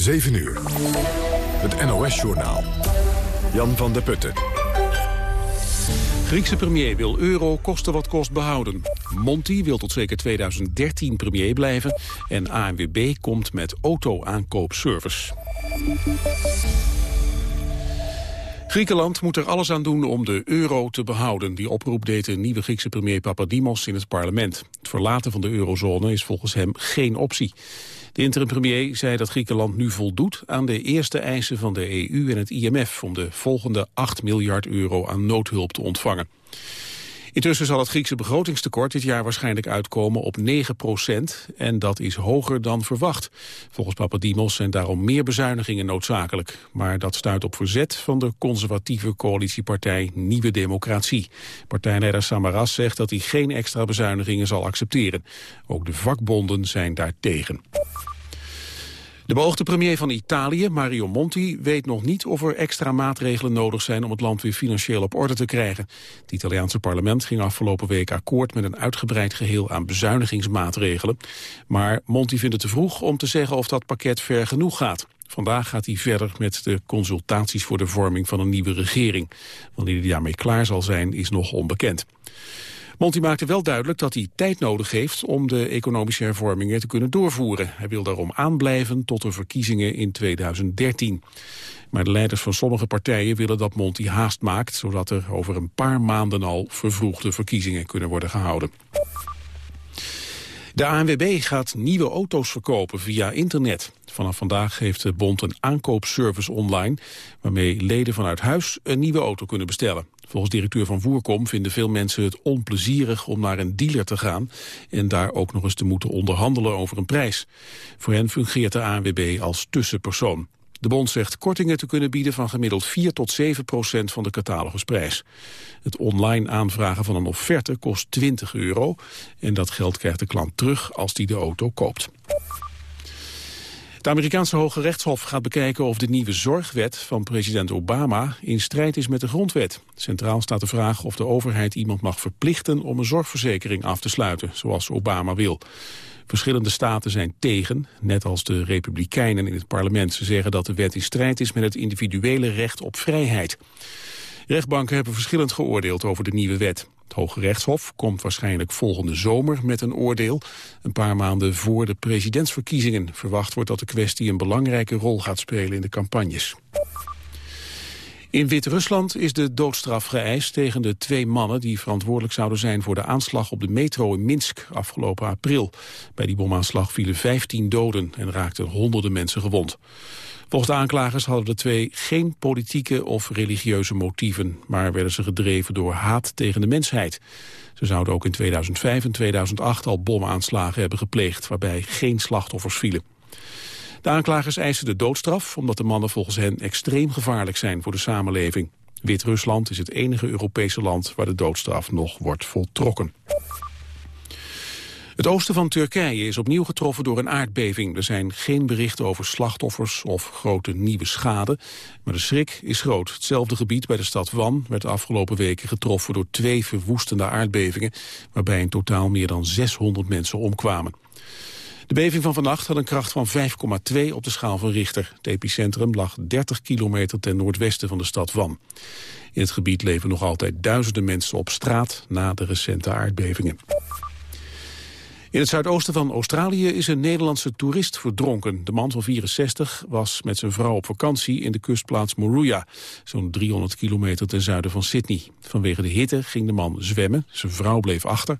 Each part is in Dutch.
7 uur. Het NOS-journaal. Jan van der Putten. Griekse premier wil euro kosten wat kost behouden. Monti wil tot zeker 2013 premier blijven. En ANWB komt met auto-aankoopservice. Griekenland moet er alles aan doen om de euro te behouden. Die oproep deed de nieuwe Griekse premier Papadimos in het parlement. Het verlaten van de eurozone is volgens hem geen optie. De interim-premier zei dat Griekenland nu voldoet aan de eerste eisen van de EU en het IMF... om de volgende 8 miljard euro aan noodhulp te ontvangen. Intussen zal het Griekse begrotingstekort dit jaar waarschijnlijk uitkomen op 9 procent. En dat is hoger dan verwacht. Volgens Papadimos zijn daarom meer bezuinigingen noodzakelijk. Maar dat stuit op verzet van de conservatieve coalitiepartij Nieuwe Democratie. Partijleider Samaras zegt dat hij geen extra bezuinigingen zal accepteren. Ook de vakbonden zijn daartegen. De beoogde premier van Italië, Mario Monti, weet nog niet of er extra maatregelen nodig zijn om het land weer financieel op orde te krijgen. Het Italiaanse parlement ging afgelopen week akkoord met een uitgebreid geheel aan bezuinigingsmaatregelen. Maar Monti vindt het te vroeg om te zeggen of dat pakket ver genoeg gaat. Vandaag gaat hij verder met de consultaties voor de vorming van een nieuwe regering. Wanneer hij daarmee klaar zal zijn is nog onbekend. Monti maakte wel duidelijk dat hij tijd nodig heeft om de economische hervormingen te kunnen doorvoeren. Hij wil daarom aanblijven tot de verkiezingen in 2013. Maar de leiders van sommige partijen willen dat Monti haast maakt, zodat er over een paar maanden al vervroegde verkiezingen kunnen worden gehouden. De ANWB gaat nieuwe auto's verkopen via internet. Vanaf vandaag heeft de bond een aankoopservice online... waarmee leden vanuit huis een nieuwe auto kunnen bestellen. Volgens directeur van Voerkom vinden veel mensen het onplezierig om naar een dealer te gaan... en daar ook nog eens te moeten onderhandelen over een prijs. Voor hen fungeert de ANWB als tussenpersoon. De bond zegt kortingen te kunnen bieden van gemiddeld 4 tot 7 procent van de catalogusprijs. Het online aanvragen van een offerte kost 20 euro en dat geld krijgt de klant terug als hij de auto koopt. Het Amerikaanse Hoge Rechtshof gaat bekijken of de nieuwe zorgwet van president Obama in strijd is met de grondwet. Centraal staat de vraag of de overheid iemand mag verplichten om een zorgverzekering af te sluiten, zoals Obama wil. Verschillende staten zijn tegen, net als de republikeinen in het parlement. Ze zeggen dat de wet in strijd is met het individuele recht op vrijheid. Rechtbanken hebben verschillend geoordeeld over de nieuwe wet. Het Hoge Rechtshof komt waarschijnlijk volgende zomer met een oordeel. Een paar maanden voor de presidentsverkiezingen. Verwacht wordt dat de kwestie een belangrijke rol gaat spelen in de campagnes. In Wit-Rusland is de doodstraf geëist tegen de twee mannen die verantwoordelijk zouden zijn voor de aanslag op de metro in Minsk afgelopen april. Bij die bomaanslag vielen 15 doden en raakten honderden mensen gewond. Volgens de aanklagers hadden de twee geen politieke of religieuze motieven, maar werden ze gedreven door haat tegen de mensheid. Ze zouden ook in 2005 en 2008 al bomaanslagen hebben gepleegd, waarbij geen slachtoffers vielen. De aanklagers eisen de doodstraf omdat de mannen volgens hen extreem gevaarlijk zijn voor de samenleving. Wit-Rusland is het enige Europese land waar de doodstraf nog wordt voltrokken. Het oosten van Turkije is opnieuw getroffen door een aardbeving. Er zijn geen berichten over slachtoffers of grote nieuwe schade. Maar de schrik is groot. Hetzelfde gebied bij de stad Van werd de afgelopen weken getroffen door twee verwoestende aardbevingen... waarbij in totaal meer dan 600 mensen omkwamen. De beving van vannacht had een kracht van 5,2 op de schaal van Richter. Het epicentrum lag 30 kilometer ten noordwesten van de stad Van. In het gebied leven nog altijd duizenden mensen op straat na de recente aardbevingen. In het zuidoosten van Australië is een Nederlandse toerist verdronken. De man van 64 was met zijn vrouw op vakantie in de kustplaats Moruya, zo'n 300 kilometer ten zuiden van Sydney. Vanwege de hitte ging de man zwemmen, zijn vrouw bleef achter.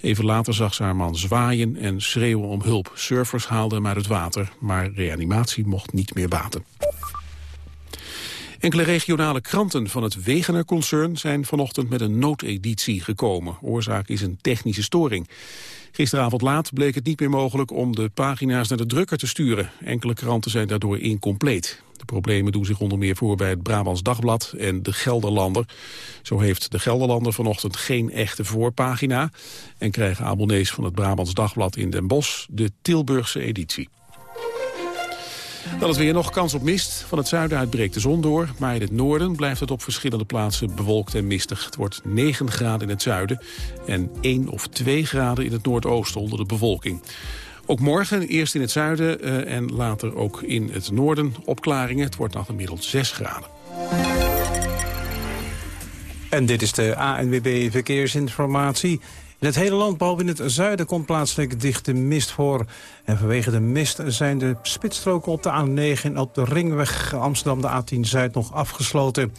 Even later zag ze haar man zwaaien en schreeuwen om hulp. Surfers haalden hem uit het water, maar reanimatie mocht niet meer baten. Enkele regionale kranten van het Wegener-concern zijn vanochtend met een noodeditie gekomen. Oorzaak is een technische storing. Gisteravond laat bleek het niet meer mogelijk om de pagina's naar de drukker te sturen. Enkele kranten zijn daardoor incompleet. De problemen doen zich onder meer voor bij het Brabants Dagblad en de Gelderlander. Zo heeft de Gelderlander vanochtend geen echte voorpagina... en krijgen abonnees van het Brabants Dagblad in Den Bosch de Tilburgse editie. Dan is weer nog kans op mist. Van het zuiden uit breekt de zon door. Maar in het noorden blijft het op verschillende plaatsen bewolkt en mistig. Het wordt 9 graden in het zuiden en 1 of 2 graden in het noordoosten onder de bewolking. Ook morgen eerst in het zuiden uh, en later ook in het noorden opklaringen. Het wordt dan gemiddeld 6 graden. En dit is de ANWB Verkeersinformatie. In het hele land, behalve in het zuiden, komt plaatselijk dichte mist voor. En vanwege de mist zijn de spitsstroken op de A9 en op de ringweg Amsterdam de A10 Zuid nog afgesloten.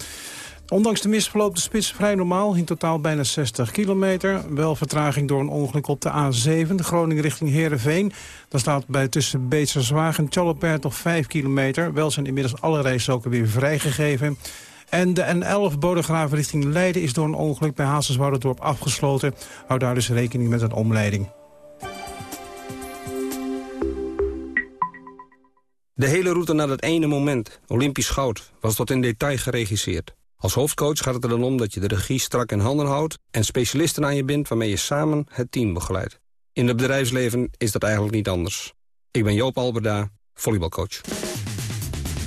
Ondanks de mist verloopt de spits vrij normaal. In totaal bijna 60 kilometer. Wel vertraging door een ongeluk op de A7, Groningen richting Heerenveen. Daar staat bij tussen Beetserswaag en Tjallopert nog 5 kilometer. Wel zijn inmiddels alle rijstroken weer vrijgegeven. En de N11 Bodegraven richting Leiden is door een ongeluk bij Hazenswouderdorp afgesloten. Hou daar dus rekening met een omleiding. De hele route naar dat ene moment, Olympisch goud, was tot in detail geregisseerd. Als hoofdcoach gaat het er dan om dat je de regie strak in handen houdt... en specialisten aan je bindt waarmee je samen het team begeleidt. In het bedrijfsleven is dat eigenlijk niet anders. Ik ben Joop Alberda, volleybalcoach.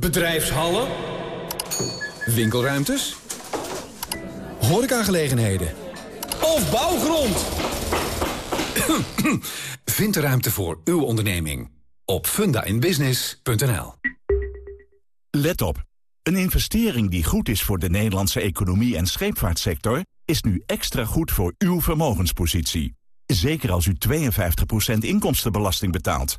Bedrijfshallen. Winkelruimtes. Horecagelegenheden. Of bouwgrond. Vind de ruimte voor uw onderneming op fundainbusiness.nl. Let op. Een investering die goed is voor de Nederlandse economie en scheepvaartsector... is nu extra goed voor uw vermogenspositie. Zeker als u 52% inkomstenbelasting betaalt.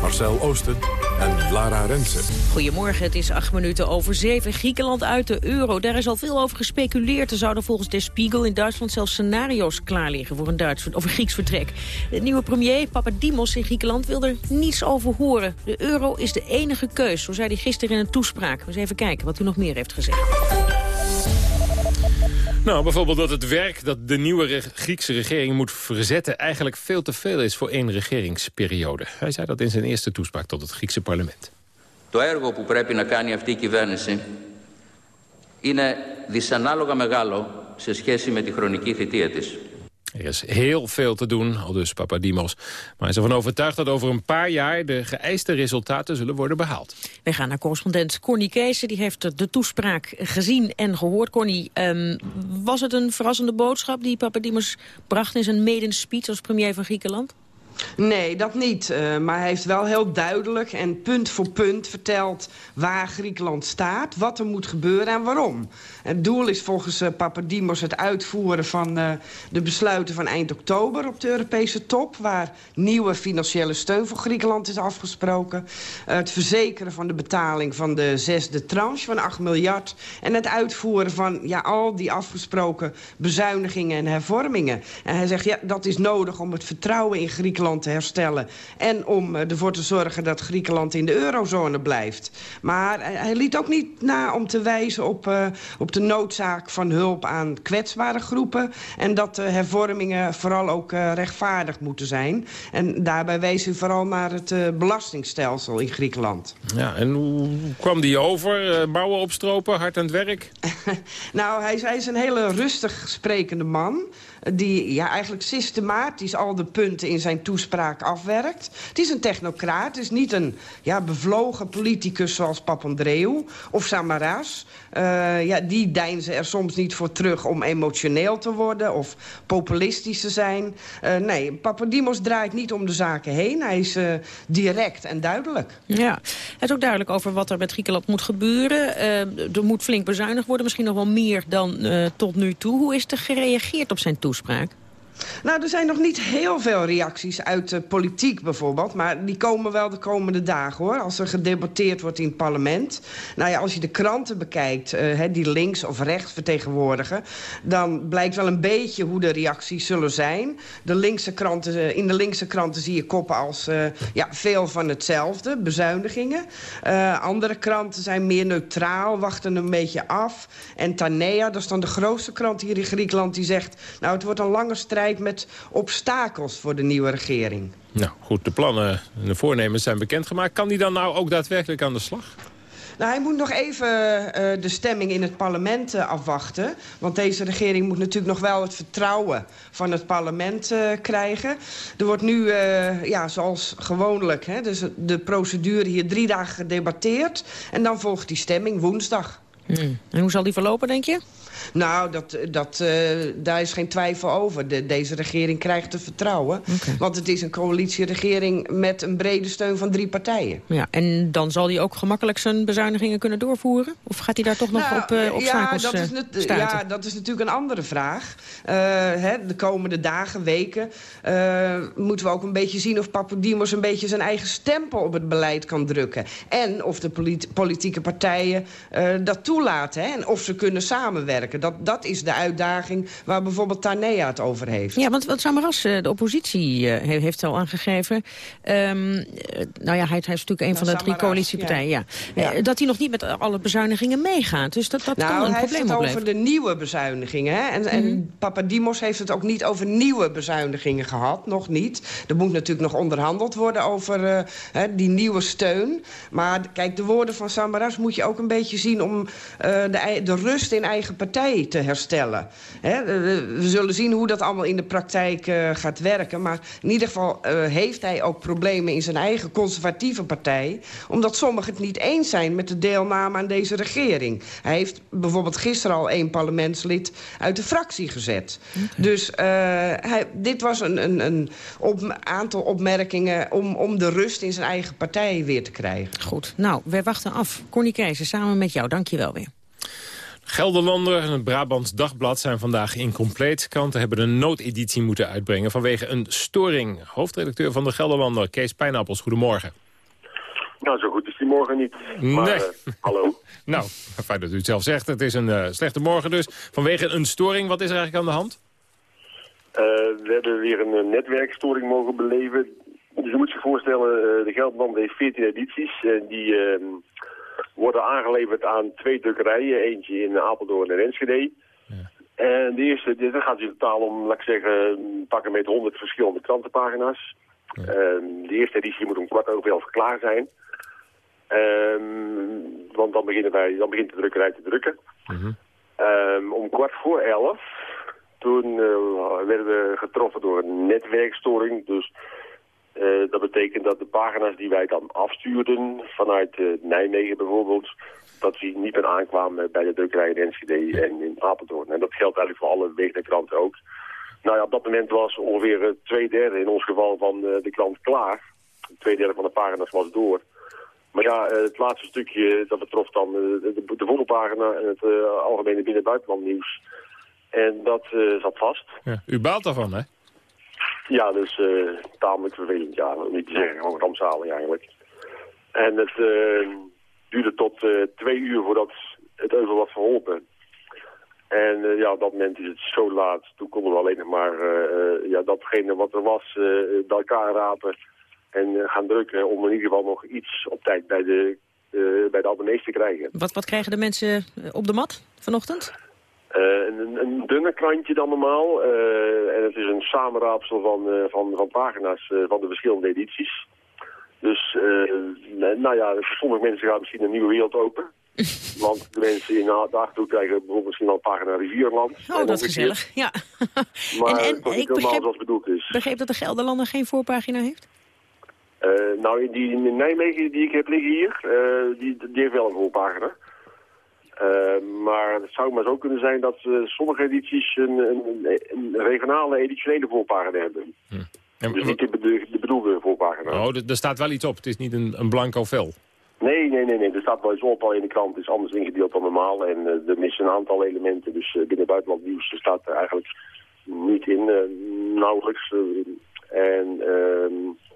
Marcel Oosten en Lara Rensen. Goedemorgen, het is acht minuten over zeven. Griekenland uit de euro. Daar is al veel over gespeculeerd. Er zouden volgens De Spiegel in Duitsland zelfs scenario's klaar liggen voor een, Duits, of Grieks vertrek. De nieuwe premier, Papadimos in Griekenland, wil er niets over horen. De euro is de enige keus, zo zei hij gisteren in een toespraak. We eens even kijken wat u nog meer heeft gezegd. Nou, bijvoorbeeld dat het werk dat de nieuwe Griekse regering moet verzetten... eigenlijk veel te veel is voor één regeringsperiode. Hij zei dat in zijn eerste toespraak tot het Griekse parlement. Το έργο που πρέπει να κάνει αυτή η κυβέρνηση είναι δυσανάλογα μεγάλο σε σχέση με τη χρονική θητεία της. Er is heel veel te doen, al dus Papadimos. Maar hij is ervan overtuigd dat over een paar jaar... de geëiste resultaten zullen worden behaald. We gaan naar correspondent Corny Kees. Die heeft de toespraak gezien en gehoord. Corny, um, was het een verrassende boodschap die Papadimos bracht... in zijn maiden speech als premier van Griekenland? Nee, dat niet. Uh, maar hij heeft wel heel duidelijk en punt voor punt verteld... waar Griekenland staat, wat er moet gebeuren en waarom. Het doel is volgens uh, Papadimos het uitvoeren van uh, de besluiten van eind oktober... op de Europese top, waar nieuwe financiële steun voor Griekenland is afgesproken. het verzekeren van de betaling van de zesde tranche van 8 miljard... en het uitvoeren van ja, al die afgesproken bezuinigingen en hervormingen. En hij zegt, ja, dat is nodig om het vertrouwen in Griekenland te herstellen. En om eh, ervoor te zorgen dat Griekenland in de eurozone blijft. Maar hij liet ook niet na om te wijzen op, uh, op de noodzaak van hulp aan kwetsbare groepen. En dat de hervormingen vooral ook uh, rechtvaardig moeten zijn. En daarbij wees hij vooral naar het uh, belastingstelsel in Griekenland. Ja, en hoe kwam die over? bouwen opstropen, hard aan het werk? nou, hij, hij is een hele rustig sprekende man. Die ja, eigenlijk systematisch al de punten in zijn toespraak afwerkt. Het is een technocraat, het is niet een ja, bevlogen politicus zoals Papandreou of Samaras. Uh, ja, die deinzen er soms niet voor terug om emotioneel te worden of populistisch te zijn. Uh, nee, Papadimos draait niet om de zaken heen. Hij is uh, direct en duidelijk. Ja, het is ook duidelijk over wat er met Griekenland moet gebeuren. er moet flink bezuinigd worden, misschien nog wel meer dan tot nu toe. Hoe is er gereageerd op zijn toespraak? Nou, er zijn nog niet heel veel reacties uit de politiek bijvoorbeeld. Maar die komen wel de komende dagen, hoor. Als er gedebatteerd wordt in het parlement. Nou ja, als je de kranten bekijkt, uh, die links of rechts vertegenwoordigen... dan blijkt wel een beetje hoe de reacties zullen zijn. De linkse kranten, uh, in de linkse kranten zie je koppen als uh, ja, veel van hetzelfde. Bezuinigingen. andere kranten zijn meer neutraal, wachten een beetje af. En Tanea, dat is dan de grootste krant hier in Griekenland... die zegt, nou, het wordt een lange strijd met obstakels voor de nieuwe regering. Nou goed, de plannen en de voornemens zijn bekendgemaakt. Kan die dan nou ook daadwerkelijk aan de slag? Nou, hij moet nog even uh, de stemming in het parlement uh, afwachten. Want deze regering moet natuurlijk nog wel het vertrouwen van het parlement uh, krijgen. Er wordt nu, ja, zoals gewoonlijk, hè, dus de procedure hier drie dagen gedebatteerd. En dan volgt die stemming woensdag. Hmm. En hoe zal die verlopen, denk je? Nou, dat, dat, uh, daar is geen twijfel over. De, deze regering krijgt te vertrouwen. Okay. Want het is een coalitieregering met een brede steun van drie partijen. Ja, en dan zal hij ook gemakkelijk zijn bezuinigingen kunnen doorvoeren? Of gaat hij daar toch nog nou, op uh, obstakels ja, dat is net, ja, dat is natuurlijk een andere vraag. Uh, hè, de komende dagen, weken... moeten we ook een beetje zien of Papadimos een beetje zijn eigen stempel op het beleid kan drukken. En of de polit politieke partijen dat toelaten. Hè, en of ze kunnen samenwerken. Dat, dat is de uitdaging waar bijvoorbeeld Tanea het over heeft. Ja, want wat Samaras, eh, de oppositie, eh, heeft al aangegeven... Um, nou ja, hij, hij, is natuurlijk een van de drie coalitiepartijen. Ja. ja. Dat hij nog niet met alle bezuinigingen meegaat. Dus dat, dat nou, kan een hij probleem heeft het over de nieuwe bezuinigingen. Hè? En, mm -hmm. en. Papadimos heeft het ook niet over nieuwe bezuinigingen gehad. Nog niet. Er moet natuurlijk nog onderhandeld worden over uh, die nieuwe steun. Maar kijk, de woorden van Samaras moet je ook een beetje zien... om de, de rust in eigen partij te herstellen. we zullen zien hoe dat allemaal in de praktijk uh, gaat werken. Maar in ieder geval uh, heeft hij ook problemen in zijn eigen conservatieve partij. Omdat sommigen het niet eens zijn met de deelname aan deze regering. Hij heeft bijvoorbeeld gisteren al één parlementslid uit de fractie gezet. Okay. Dus hij, dit was een, een, een op, aantal opmerkingen om, om de rust in zijn eigen partij weer te krijgen. Goed, nou, wij wachten af. Corny Keizer, samen met jou, dank je wel weer. Gelderlander en het Brabants Dagblad zijn vandaag incompleet. Kranten hebben een noodeditie moeten uitbrengen vanwege een storing. Hoofdredacteur van de Gelderlander, Kees Pijnappels, goedemorgen. Nou, zo goed is die morgen niet. Maar, nee. Uh, hallo. nou, fijn dat u het zelf zegt. Het is een uh, slechte morgen dus. Vanwege een storing, wat is er eigenlijk aan de hand? Uh, we hebben weer een netwerkstoring mogen beleven. Dus je moet zich voorstellen, de Gelderlander heeft 14 edities. En die ehm, worden aangeleverd aan twee drukkerijen. Eentje in Apeldoorn en Enschede. Ja. En de eerste, dit gaat in totaal om, laat ik zeggen, pakken met 100 verschillende krantenpagina's. Ja. Um, de eerste editie moet om kwart over elf klaar zijn. Um, want dan, beginnen wij, dan begint de drukkerij te drukken. -huh. um, om kwart voor elf, toen uh, werden we getroffen door een netwerkstoring. Dus uh, dat betekent dat de pagina's die wij dan afstuurden vanuit uh, Nijmegen bijvoorbeeld, dat die niet meer aankwamen bij de drukkerij in Enschede en in Apeldoorn. En dat geldt eigenlijk voor alle wegenderkranten ook. Nou ja, op dat moment was ongeveer uh, twee derde in ons geval van de krant klaar. Twee derde van de pagina's was door. Maar ja, het laatste stukje, dat betrof dan de, de volle pagina en het algemene binnen- buitenland nieuws. En dat zat vast. Ja, u baalt daarvan, hè? Ja, dus uh, tamelijk vervelend. Ja, niet te zeggen, gewoon rampzalig eigenlijk. En het uh, duurde tot uh, twee uur voordat het even was verholpen. En ja, op dat moment is het zo laat. Toen konden we alleen nog maar ja, datgene wat er was bij elkaar rapen en gaan drukken om in ieder geval nog iets op tijd bij de, bij de abonnees te krijgen. Wat, wat krijgen de mensen op de mat vanochtend? Uh, een, een dunner krantje dan normaal. Uh, en het is een samenraapsel van, uh, van, van pagina's van de verschillende edities. Dus, nou ja, voor sommige mensen gaat misschien een nieuwe wereld open. Want de mensen in de Achterhoek krijgen bijvoorbeeld misschien wel een pagina Rivierland. Oh, dat is gezellig, ja. Maar en, en ik helemaal begreep, zoals bedoeld is. begreep dat de Gelderlander geen voorpagina heeft? Eh, nou, in die in Nijmegen die ik heb liggen hier, eh, die, die heeft wel een voorpagina. Eh, maar het zou maar zo kunnen zijn dat eh, sommige edities een, een, een regionale editionele voorpagina hebben. En- Dus niet de, de bedoelde voorpagina. Oh, er- staat wel iets op. Het is niet een, een blanco vel. Nee, nee, nee, nee. Er staat wel eens op al in de krant. Het is anders ingedeeld dan normaal. En eh, er missen een aantal elementen. Dus binnen buitenland nieuws staat er eigenlijk niet in, nauwelijks. En ehm, eh,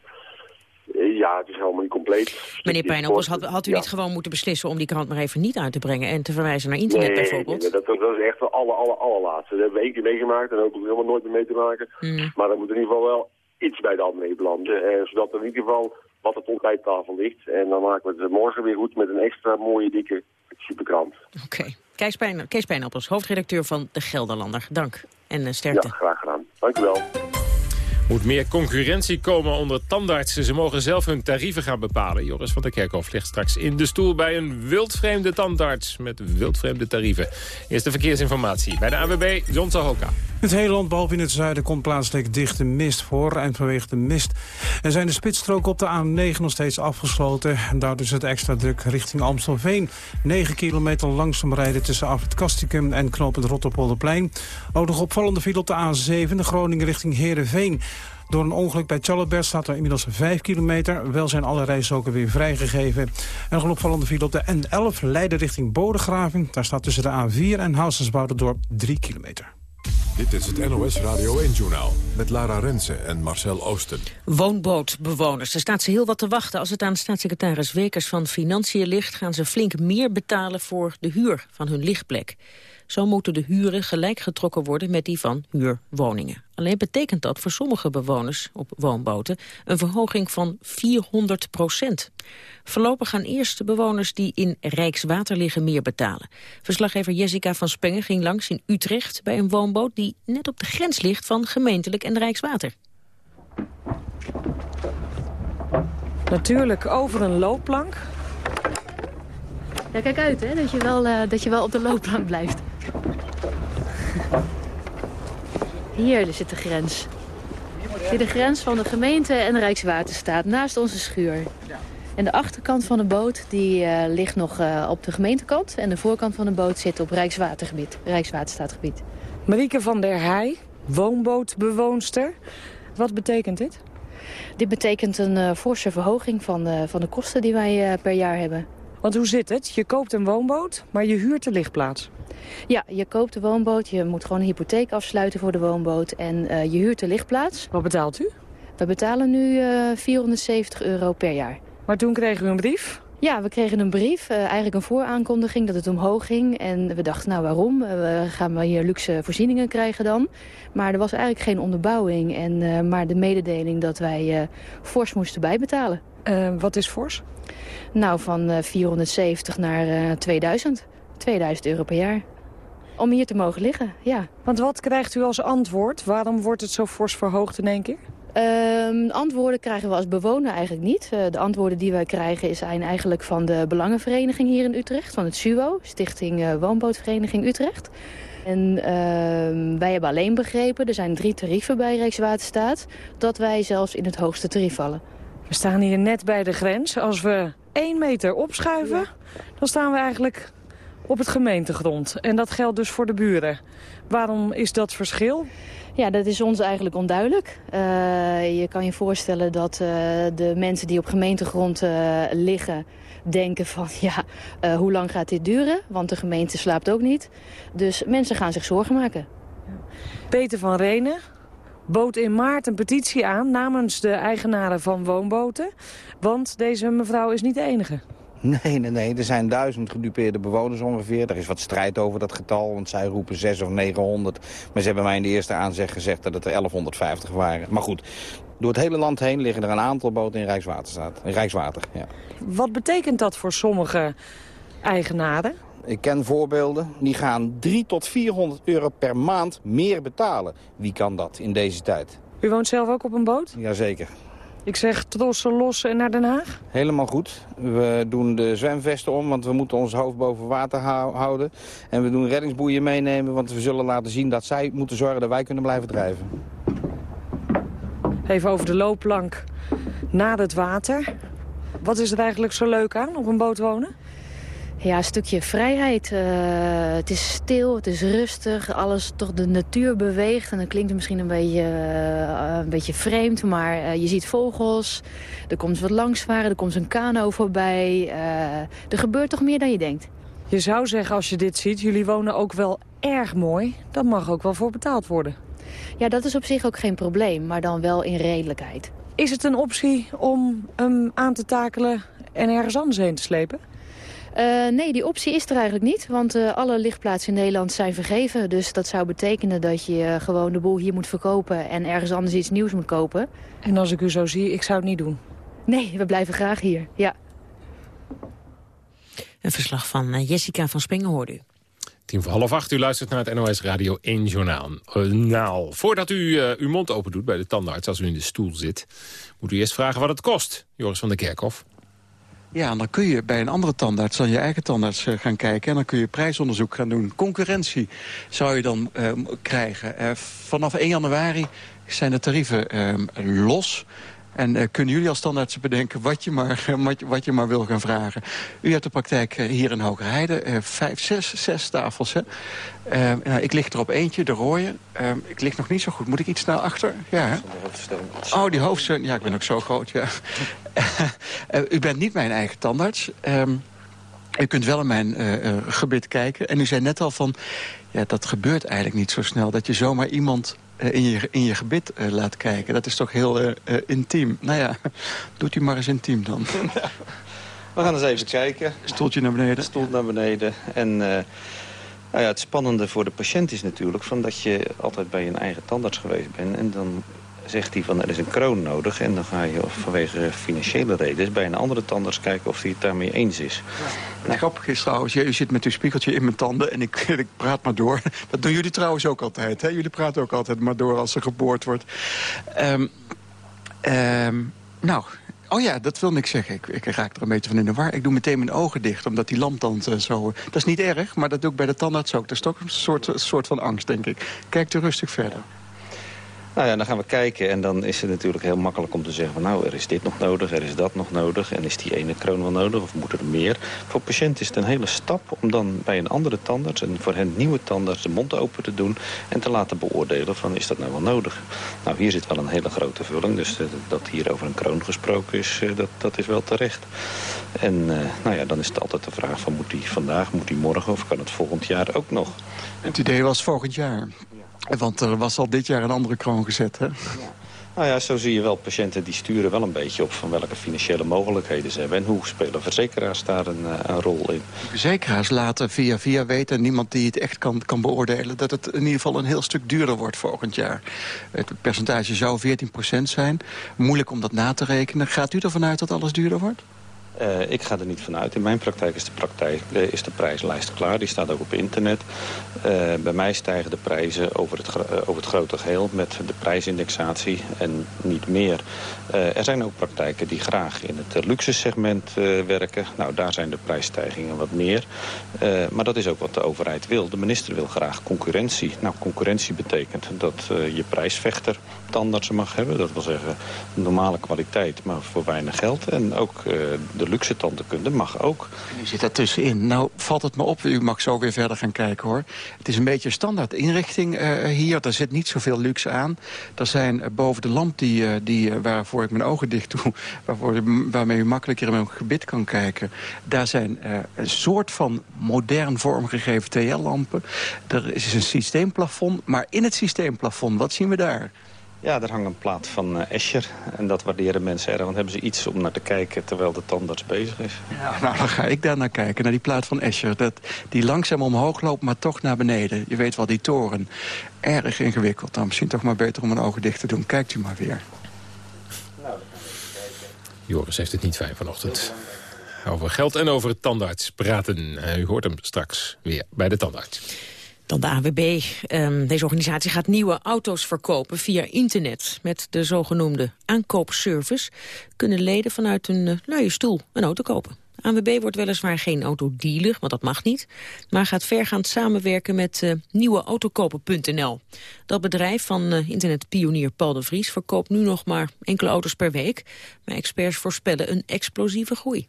ja, het is helemaal niet compleet. Meneer Pijnopers, had, had u Ja. niet gewoon moeten beslissen om die krant maar even niet uit te brengen en te verwijzen naar internet nee, bijvoorbeeld? Nee, dat, dat is echt de aller, aller, allerlaatste. Dat hebben we één keer meegemaakt en ik helemaal nooit meer mee te maken. Mm. Maar er moet in ieder geval wel iets bij de hand mee belanden. Eh, zodat er in ieder geval wat op de ontbijttafel ligt. En dan maken we het morgen weer goed met een extra mooie, dikke superkrant. Oké. Kees Pijnappels, hoofdredacteur van De Gelderlander. Dank en eh, sterkte. Ja, graag gedaan. Dank u wel. Moet meer concurrentie komen onder tandartsen. Ze mogen zelf hun tarieven gaan bepalen. Joris van der Kerkhof ligt straks in de stoel bij een wildvreemde tandarts met wildvreemde tarieven. Eerste verkeersinformatie bij de AWB, John Sahoka. Het hele land, behalve in het zuiden, komt plaatselijk dichte mist voor. En vanwege de mist er zijn de spitsstroken op de A9 nog steeds afgesloten. En daardoor is het extra druk richting Amstelveen. 9 kilometer langzaam rijden tussen Afrit Kastikum en knooppunt Rotterpolderplein. Ook nog opvallende file op de A7, de Groningen richting Heerenveen. Door een ongeluk bij Tjallebert staat er inmiddels 5 kilometer. Wel zijn alle rijstroken weer vrijgegeven. En nog een opvallende file op de N11, Leiden richting Bodegraven. Daar staat tussen de A4 en Hausensbouderdorp 3 kilometer. Dit is het NOS Radio 1-journaal met Lara Rensen en Marcel Oosten. Woonbootbewoners. Er staat ze heel wat te wachten. Als het aan staatssecretaris Wekers van Financiën ligt... gaan ze flink meer betalen voor de huur van hun lichtplek. Zo moeten de huren gelijk getrokken worden met die van huurwoningen. Alleen betekent dat voor sommige bewoners op woonboten... een verhoging van 400 procent. Voorlopig gaan eerst de bewoners die in Rijkswater liggen meer betalen. Verslaggever Jessica van Spengen ging langs in Utrecht... bij een woonboot die net op de grens ligt van gemeentelijk en Rijkswater. Natuurlijk over een loopplank. Ja, kijk uit hè, dat je wel, eh, dat je wel op de loopplank blijft. Hier zit de grens. Hier de grens van de gemeente en de Rijkswaterstaat, naast onze schuur. En de achterkant van de boot die, eh, ligt nog eh, op de gemeentekant. En de voorkant van de boot zit op Rijkswatergebied, Rijkswaterstaatgebied. Marieke van der Heij, woonbootbewoonster. Wat betekent dit? Dit betekent een eh, forse verhoging van, de- van de kosten die wij per jaar hebben. Want hoe zit het? Je koopt een woonboot, maar je huurt de lichtplaats. Ja, je koopt de woonboot, je moet gewoon een hypotheek afsluiten voor de woonboot en eh, je huurt de lichtplaats. Wat betaalt u? We betalen nu eh 470 euro per jaar. Maar toen kregen u een brief? Ja, we kregen een brief, eh, eigenlijk een vooraankondiging dat het omhoog ging. En we dachten, nou waarom? We gaan we hier luxe voorzieningen krijgen dan? Maar er was eigenlijk geen onderbouwing. En, maar de mededeling dat wij fors moesten bijbetalen. Wat is fors? Nou, van eh, 470 naar eh 2000. 2000 euro per jaar. Om hier te mogen liggen, ja. Want wat krijgt u als antwoord? Waarom wordt het zo fors verhoogd in één keer? Ehm, antwoorden krijgen we als bewoner eigenlijk niet. Eh, de antwoorden die wij krijgen zijn eigenlijk van de Belangenvereniging hier in Utrecht. Van het SUO, Stichting eh, Woonbootvereniging Utrecht. En ehm, wij hebben alleen begrepen, er zijn drie tarieven bij Rijkswaterstaat... dat wij zelfs in het hoogste tarief vallen. We staan hier net bij de grens. Als we één meter opschuiven, dan staan we eigenlijk op het gemeentegrond. En dat geldt dus voor de buren. Waarom is dat verschil? Ja, dat is ons eigenlijk onduidelijk. Eh, je kan je voorstellen dat eh, de mensen die op gemeentegrond eh, liggen denken van ja, hoe lang gaat dit duren? Want de gemeente slaapt ook niet. Dus mensen gaan zich zorgen maken. Peter van Renen bood in maart een petitie aan namens de eigenaren van woonboten. Want deze mevrouw is niet de enige. Nee, nee, nee. Er zijn duizend gedupeerde bewoners ongeveer. Er is wat strijd over dat getal, want zij roepen 6 of 900. Maar ze hebben mij in de eerste aanzeg gezegd dat het er 1150 waren. Maar goed, door het hele land heen liggen er een aantal boten in Rijkswaterstaat. In Rijkswater, ja. Wat betekent dat voor sommige eigenaren? Ik ken voorbeelden, die gaan 3 tot 400 euro per maand meer betalen. Wie kan dat in deze tijd? U woont zelf ook op een boot? Jazeker. Ik zeg trossen los en naar Den Haag? Helemaal goed. We doen de zwemvesten om, want we moeten ons hoofd boven water houden. En we doen reddingsboeien meenemen, want we zullen laten zien dat zij moeten zorgen dat wij kunnen blijven drijven. Even over de loopplank naar het water. Wat is er eigenlijk zo leuk aan op een boot wonen? Ja, een stukje vrijheid. Eh, het is stil, het is rustig, alles toch de natuur beweegt. En dat klinkt misschien een beetje, uh, een beetje vreemd, maar uh, je ziet vogels. Er komt wat langsvaren, er komt een kano voorbij. er gebeurt toch meer dan je denkt. Je zou zeggen als je dit ziet, jullie wonen ook wel erg mooi. Dat mag ook wel voor betaald worden. Ja, dat is op zich ook geen probleem, maar dan wel in redelijkheid. Is het een optie om hem aan te takelen en ergens anders heen te slepen? Uh, nee, die optie is er eigenlijk niet. Want uh, alle lichtplaatsen in Nederland zijn vergeven. Dus dat zou betekenen dat je uh, gewoon de boel hier moet verkopen... en ergens anders iets nieuws moet kopen. En als ik u zo zie, ik zou het niet doen. Nee, we blijven graag hier, ja. Een verslag van Jessica van Spengen hoorde u. Tien voor half acht, u luistert naar het NOS Radio 1 Journaal. Nou, voordat u uw mond open doet bij de tandarts als u in de stoel zit... moet u eerst vragen wat het kost, Joris van der Kerkhof. Ja, en dan kun je bij een andere tandarts dan je eigen tandarts uh, gaan kijken. En dan kun je prijsonderzoek gaan doen. Concurrentie zou je dan uh, krijgen. Uh, vanaf 1 januari zijn de tarieven los. En uh, kunnen jullie als standaardse bedenken wat je, maar, wat, je, wat je maar wil gaan vragen. U hebt de praktijk uh, hier in Hogerheide. Uh, vijf, zes, zes tafels. Hè? nou, ik lig er op eentje, de rooien. ik lig nog niet zo goed. Moet ik iets naar achter? Ja, hè? Oh, die hoofdsteun. Ja, ik ben ook zo groot, ja. u bent niet mijn eigen tandarts. Um, u kunt wel in mijn gebit kijken. En u zei net al van... Ja, dat gebeurt eigenlijk niet zo snel. Dat je zomaar iemand in je, in je gebit uh, laat kijken. Dat is toch heel uh, intiem. Nou ja, doet u maar eens intiem dan. We gaan eens even kijken. Stoeltje naar beneden. Stoel naar beneden. En nou ja, het spannende voor de patiënt is natuurlijk... Van dat je altijd bij een eigen tandarts geweest bent... en dan zegt hij van er is een kroon nodig... en dan ga je vanwege financiële redenen bij een andere tandarts kijken of hij het daarmee eens is. Ja. Nou. Grappig is trouwens, u zit met uw spiegeltje in mijn tanden en ik, ik praat maar door. Dat doen jullie trouwens ook altijd. Hè? Jullie praten ook altijd maar door als er geboord wordt. Um, um, nou, Oh ja, dat wil ik zeggen. Ik, ik, raak er een beetje van in de war. Ik doe meteen mijn ogen dicht, omdat die lamptand uh, zo... Dat is niet erg, maar dat doe ik bij de tandarts ook. Dat is toch een soort, soort van angst, denk ik. Kijk er rustig verder. Nou ja, dan gaan we kijken en dan is het natuurlijk heel makkelijk om te zeggen... van nou, er is dit nog nodig, er is dat nog nodig... en is die ene kroon wel nodig of moeten er meer? Voor patiënt is het een hele stap om dan bij een andere tandarts... en voor hen nieuwe tandarts de mond open te doen... en te laten beoordelen van is dat nou wel nodig? Nou, hier zit wel een hele grote vulling, dus dat hier over een kroon gesproken is... Eh, dat, dat is wel terecht. En uh, nou ja, dan is het altijd de vraag van moet die vandaag, moet die morgen... of kan het volgend jaar ook nog? Het idee was volgend jaar. Want er was al dit jaar een andere kroon gezet, hè? Ja. Nou ja, zo zie je wel patiënten die sturen wel een beetje op... van welke financiële mogelijkheden ze hebben. En hoe spelen verzekeraars daar een, eh, een rol in? Verzekeraars laten via via weten... niemand die het echt kan, kan beoordelen... dat het in ieder geval een heel stuk duurder wordt volgend jaar. Het percentage zou 14% zijn. Moeilijk om dat na te rekenen. Gaat u ervan uit dat alles duurder wordt? Uh, ik ga er niet vanuit. In mijn praktijk is de, praktijk, uh, is de prijslijst klaar. Die staat ook op internet. Uh, bij mij stijgen de prijzen over het, over het grote geheel met de prijsindexatie en niet meer. er zijn ook praktijken die graag in het luxe segment werken. Nou, daar zijn de prijsstijgingen wat meer. maar dat is ook wat de overheid wil. De minister wil graag concurrentie. Nou, concurrentie betekent dat je prijsvechter tandartsen mag hebben. Dat wil zeggen normale kwaliteit, maar voor weinig geld. En ook de luxe tandheelkunde mag ook. U zit daar tussenin. Nou valt het me op, u mag zo weer verder gaan kijken hoor. Het is een beetje standaard inrichting uh, hier. Er zit niet zoveel luxe aan. Er zijn uh, boven de lamp die, die, waarvoor ik mijn ogen dicht doe... Waarvoor, waarmee u makkelijker in mijn gebit kan kijken... daar zijn een soort van modern vormgegeven TL-lampen. Er is een systeemplafond, maar in het systeemplafond, wat zien we daar? Ja, er hangt een plaat van uh, Escher. En dat waarderen mensen erg. Want hebben ze iets om naar te kijken terwijl de tandarts bezig is. Ja, nou, dan ga ik daar naar kijken, naar die plaat van Escher. Dat, die langzaam omhoog loopt, maar toch naar beneden. Je weet wel, die toren. Erg ingewikkeld. Dan misschien toch maar beter om een ogen dicht te doen. Kijkt u maar weer. Nou, Joris heeft het niet fijn vanochtend. Over geld en over tandarts praten. Uh, u hoort hem straks weer bij de tandarts. De AWB. Ehm, deze organisatie gaat nieuwe auto's verkopen via internet. Met de zogenoemde aankoopservice kunnen leden vanuit een uh, luie stoel een auto kopen. ANWB wordt weliswaar geen autodealer, want dat mag niet. Maar gaat vergaand samenwerken met uh, nieuweautokopen.nl. Dat bedrijf van uh, internetpionier Paul de Vries verkoopt nu nog maar enkele auto's per week. Maar experts voorspellen een explosieve groei.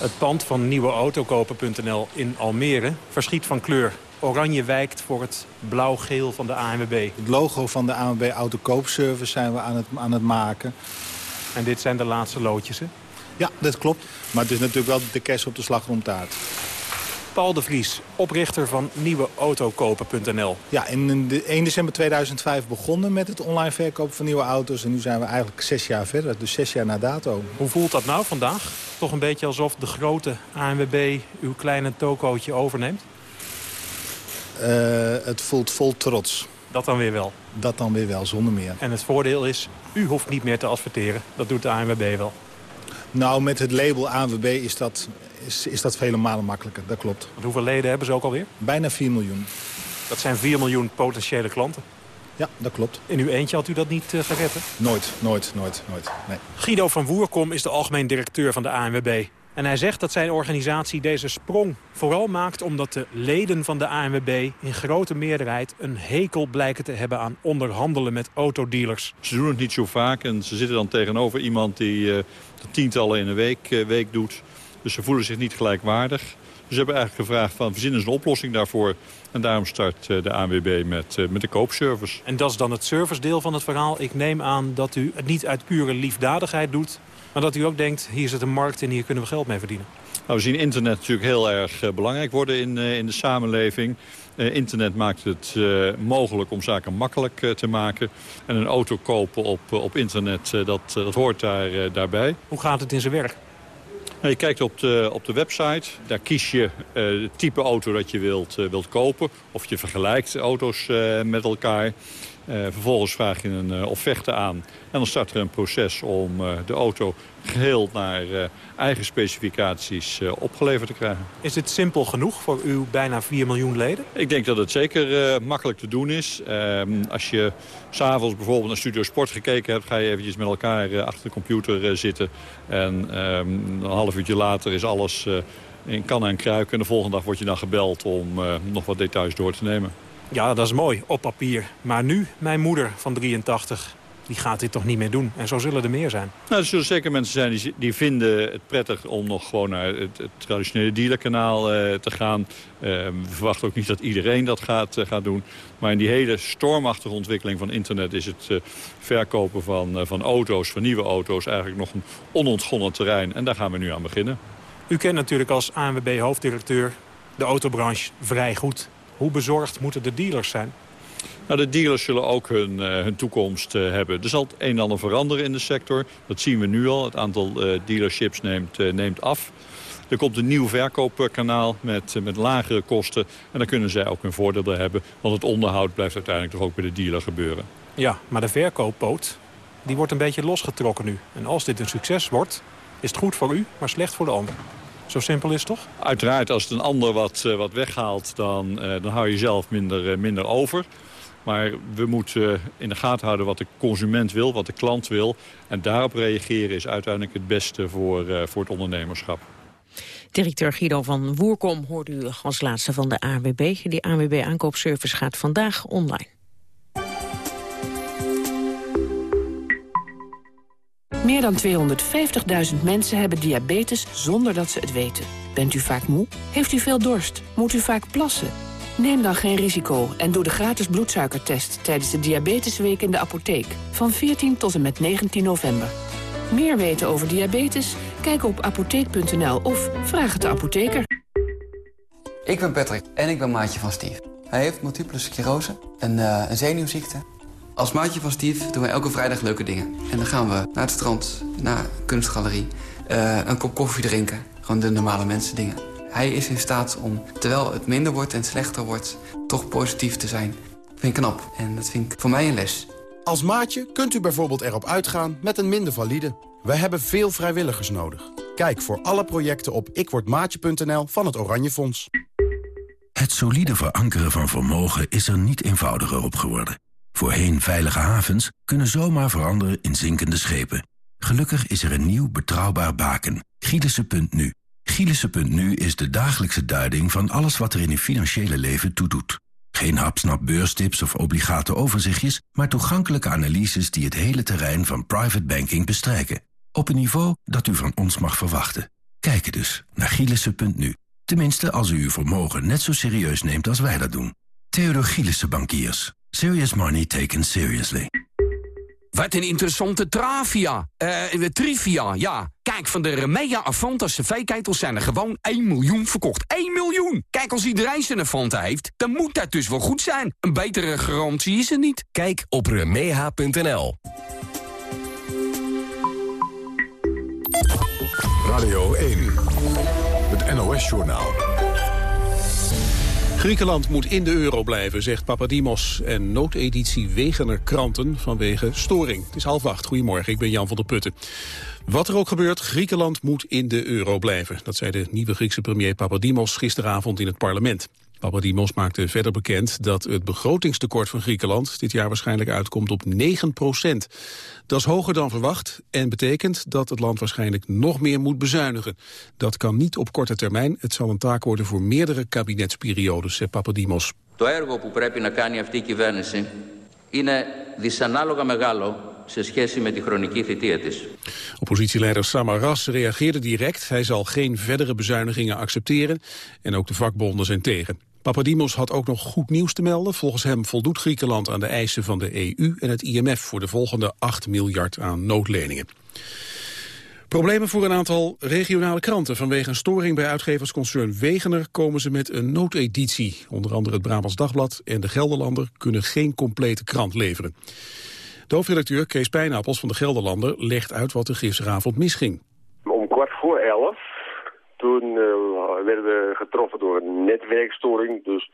Het pand van nieuweautokopen.nl in Almere verschiet van kleur. Oranje wijkt voor het blauw-geel van de ANWB. Het logo van de ANWB Autokoopservice zijn we aan het, aan het maken. En dit zijn de laatste loodjes, hè? Ja, dat klopt. Maar het is natuurlijk wel de kerst op de slagroomtaart. Paul de Vries, oprichter van nieuweautokopen.nl. Ja, in 1 december 2005 begonnen met het online verkopen van nieuwe auto's. En nu zijn we eigenlijk zes jaar verder, dus zes jaar na dato. Hoe voelt dat nou vandaag? Toch een beetje alsof de grote ANWB uw kleine tokootje overneemt? Uh, het voelt vol trots. Dat dan weer wel? Dat dan weer wel, zonder meer. En het voordeel is, u hoeft niet meer te adverteren. Dat doet de ANWB wel. Nou, met het label ANWB is dat, is, is dat vele malen makkelijker. Dat klopt. Want hoeveel leden hebben ze ook alweer? Bijna 4 miljoen. Dat zijn 4 miljoen potentiële klanten. Ja, dat klopt. In uw eentje had u dat niet uh, gered, hè? Nooit, nooit, nooit, nooit. Nee. Guido van Woerkom is de algemeen directeur van de ANWB. En hij zegt dat zijn organisatie deze sprong vooral maakt... omdat de leden van de ANWB in grote meerderheid een hekel blijken te hebben... aan onderhandelen met autodealers. Ze doen het niet zo vaak en ze zitten dan tegenover iemand... die uh, tientallen in een week, uh, week doet. Dus ze voelen zich niet gelijkwaardig. Dus ze hebben eigenlijk gevraagd van verzinnen ze een oplossing daarvoor. En daarom start uh, de ANWB met, met de koopservice. En dat is dan het servicedeel van het verhaal. Ik neem aan dat u het niet uit pure liefdadigheid doet... Maar dat u ook denkt, hier zit een markt en hier kunnen we geld mee verdienen. Nou, we zien internet natuurlijk heel erg uh, belangrijk worden in, in de samenleving. Uh, internet maakt het mogelijk om zaken makkelijk te maken. En een auto kopen op, op internet, dat, dat hoort daar, daarbij. Hoe gaat het in zijn werk? Nou, je kijkt op de, op de website, daar kies je het type auto dat je wilt, wilt kopen. Of je vergelijkt auto's met elkaar. Uh, vervolgens vraag je een uh, offerte aan. En dan start er een proces om uh, de auto geheel naar eigen specificaties opgeleverd te krijgen. Is dit simpel genoeg voor uw bijna 4 miljoen leden? Ik denk dat het zeker makkelijk te doen is. Ehm, als je s'avonds bijvoorbeeld naar Studio Sport gekeken hebt... ga je eventjes met elkaar achter de computer zitten. En ehm, een half uurtje later is alles in kan en kruik. En de volgende dag word je dan gebeld om nog wat details door te nemen. Ja, dat is mooi, op papier. Maar nu, mijn moeder van 83, die gaat dit toch niet meer doen. En zo zullen er meer zijn. Nou, er zullen zeker mensen zijn die, die vinden het prettig om nog gewoon naar het, het traditionele dealerkanaal uh, te gaan. Uh, we verwachten ook niet dat iedereen dat gaat, uh, gaat doen. Maar in die hele stormachtige ontwikkeling van internet is het verkopen van, van auto's, van nieuwe auto's, eigenlijk nog een onontgonnen terrein. En daar gaan we nu aan beginnen. U kent natuurlijk als ANWB-hoofddirecteur de autobranche vrij goed. Hoe bezorgd moeten de dealers zijn? Nou, de dealers zullen ook hun, uh, hun toekomst uh, hebben. Er zal het een en ander veranderen in de sector. Dat zien we nu al. Het aantal uh, dealerships neemt, neemt af. Er komt een nieuw verkoopkanaal met, met lagere kosten. En dan kunnen zij ook hun voordeel hebben. Want het onderhoud blijft uiteindelijk toch ook bij de dealer gebeuren. Ja, maar de verkooppoot die wordt een beetje losgetrokken nu. En als dit een succes wordt, is het goed voor u, maar slecht voor de ander. Zo simpel is het toch? Uiteraard, als het een ander wat, uh, wat weghaalt, dan, uh, dan hou je zelf minder, uh, minder over. Maar we moeten in de gaten houden wat de consument wil, wat de klant wil. En daarop reageren is uiteindelijk het beste voor, voor het ondernemerschap. Directeur Guido van Woerkom hoort u als laatste van de ANWB. Die ANWB aankoopservice gaat vandaag online. Meer dan 250.000 mensen hebben diabetes zonder dat ze het weten. Bent u vaak moe? Heeft u veel dorst? Moet u vaak plassen? Neem dan geen risico en doe de gratis bloedsuikertest... tijdens de Diabetesweek in de apotheek. Van 14 tot en met 19 november. Meer weten over diabetes? Kijk op apotheek.nl of vraag het de apotheker. Ik ben Patrick en ik ben maatje van Steve. Hij heeft multiple sclerose, een, uh, een zenuwziekte... Als maatje van Steve doen wij elke vrijdag leuke dingen. En dan gaan we naar het strand, naar een kunstgalerie, uh, een kop koffie drinken. Gewoon de normale mensen dingen. Hij is in staat om, terwijl het minder wordt en slechter wordt, toch positief te zijn. Dat vind ik knap en dat vind ik voor mij een les. Als maatje kunt u bijvoorbeeld erop uitgaan met een minder valide. We hebben veel vrijwilligers nodig. Kijk voor alle projecten op ikwordmaatje.nl van het Oranje Fonds. Het solide verankeren van vermogen is er niet eenvoudiger op geworden. Voorheen veilige havens kunnen zomaar veranderen in zinkende schepen. Gelukkig is er een nieuw betrouwbaar baken, Gielissen.nu. Gielissen.nu is de dagelijkse duiding van alles wat er in uw financiële leven toedoet. Geen hapsnap beurstips of obligate overzichtjes, maar toegankelijke analyses die het hele terrein van private banking bestrijken. Op een niveau dat u van ons mag verwachten. Kijk dus naar Gielissen.nu. Tenminste, als u uw vermogen net zo serieus neemt als wij dat doen. Theodor Gielissen Bankiers. Serious money taken seriously. Wat een interessante travia. Eh, trivia, ja. Kijk, van de Remea Avanta cv-ketels zijn er gewoon 1 miljoen verkocht. 1 miljoen! Kijk, als iedereen zijn Avanta heeft, dan moet dat dus wel goed zijn. Een betere garantie is er niet. Kijk op remea.nl. Radio 1, het NOS-journaal. Griekenland moet in de euro blijven, zegt Papadimos. En noodeditie Wegener kranten vanwege storing. Het is half acht. Goedemorgen, ik ben Jan van der Putten. Wat er ook gebeurt, Griekenland moet in de euro blijven. Dat zei de nieuwe Griekse premier Papadimos gisteravond in het parlement. Papadimos maakte verder bekend dat het begrotingstekort van Griekenland dit jaar waarschijnlijk uitkomt op 9 procent. Dat is hoger dan verwacht en betekent dat het land waarschijnlijk nog meer moet bezuinigen. Dat kan niet op korte termijn. Het zal een taak worden voor meerdere kabinetsperiodes, zei Papadimos. Το έργο που πρέπει να κάνει αυτή η κυβέρνηση είναι δυσανάλογα μεγάλο σε σχέση με τη χρονική θητεία της. Oppositieleider Samaras reageerde direct. Hij zal geen verdere bezuinigingen accepteren en ook de vakbonden zijn tegen. Papadimos had ook nog goed nieuws te melden. Volgens hem voldoet Griekenland aan de eisen van de EU en het IMF voor de volgende 8 miljard aan noodleningen. Problemen voor een aantal regionale kranten. Vanwege een storing bij uitgeversconcern Wegener komen ze met een noodeditie. Onder andere het Brabants Dagblad en de Gelderlander kunnen geen complete krant leveren. De hoofdredacteur Kees Pijnappels van de Gelderlander legt uit wat er gisteravond misging. Om kwart voor elf toen uh, werden we getroffen door een netwerkstoring. Dus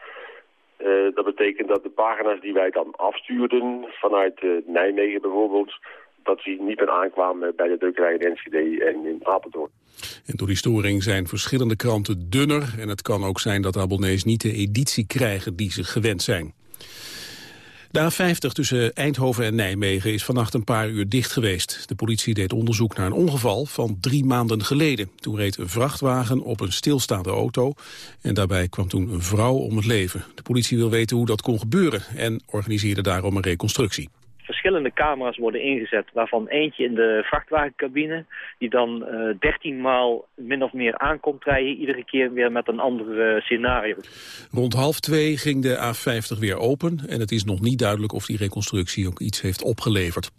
uh, dat betekent dat de pagina's die wij dan afstuurden vanuit uh, Nijmegen bijvoorbeeld... dat die niet meer aankwamen bij de drukkerij in en in Apeldoorn. En door die storing zijn verschillende kranten dunner... en het kan ook zijn dat abonnees niet de editie krijgen die ze gewend zijn. De A50 tussen Eindhoven en Nijmegen is vannacht een paar uur dicht geweest. De politie deed onderzoek naar een ongeval van drie maanden geleden. Toen reed een vrachtwagen op een stilstaande auto en daarbij kwam toen een vrouw om het leven. De politie wil weten hoe dat kon gebeuren en organiseerde daarom een reconstructie verschillende camera's worden ingezet, waarvan eentje in de vrachtwagencabine, die dan uh, 13 maal min of meer aankomt rijden, iedere keer weer met een ander uh, scenario. Rond half twee ging de A50 weer open en het is nog niet duidelijk of die reconstructie ook iets heeft opgeleverd.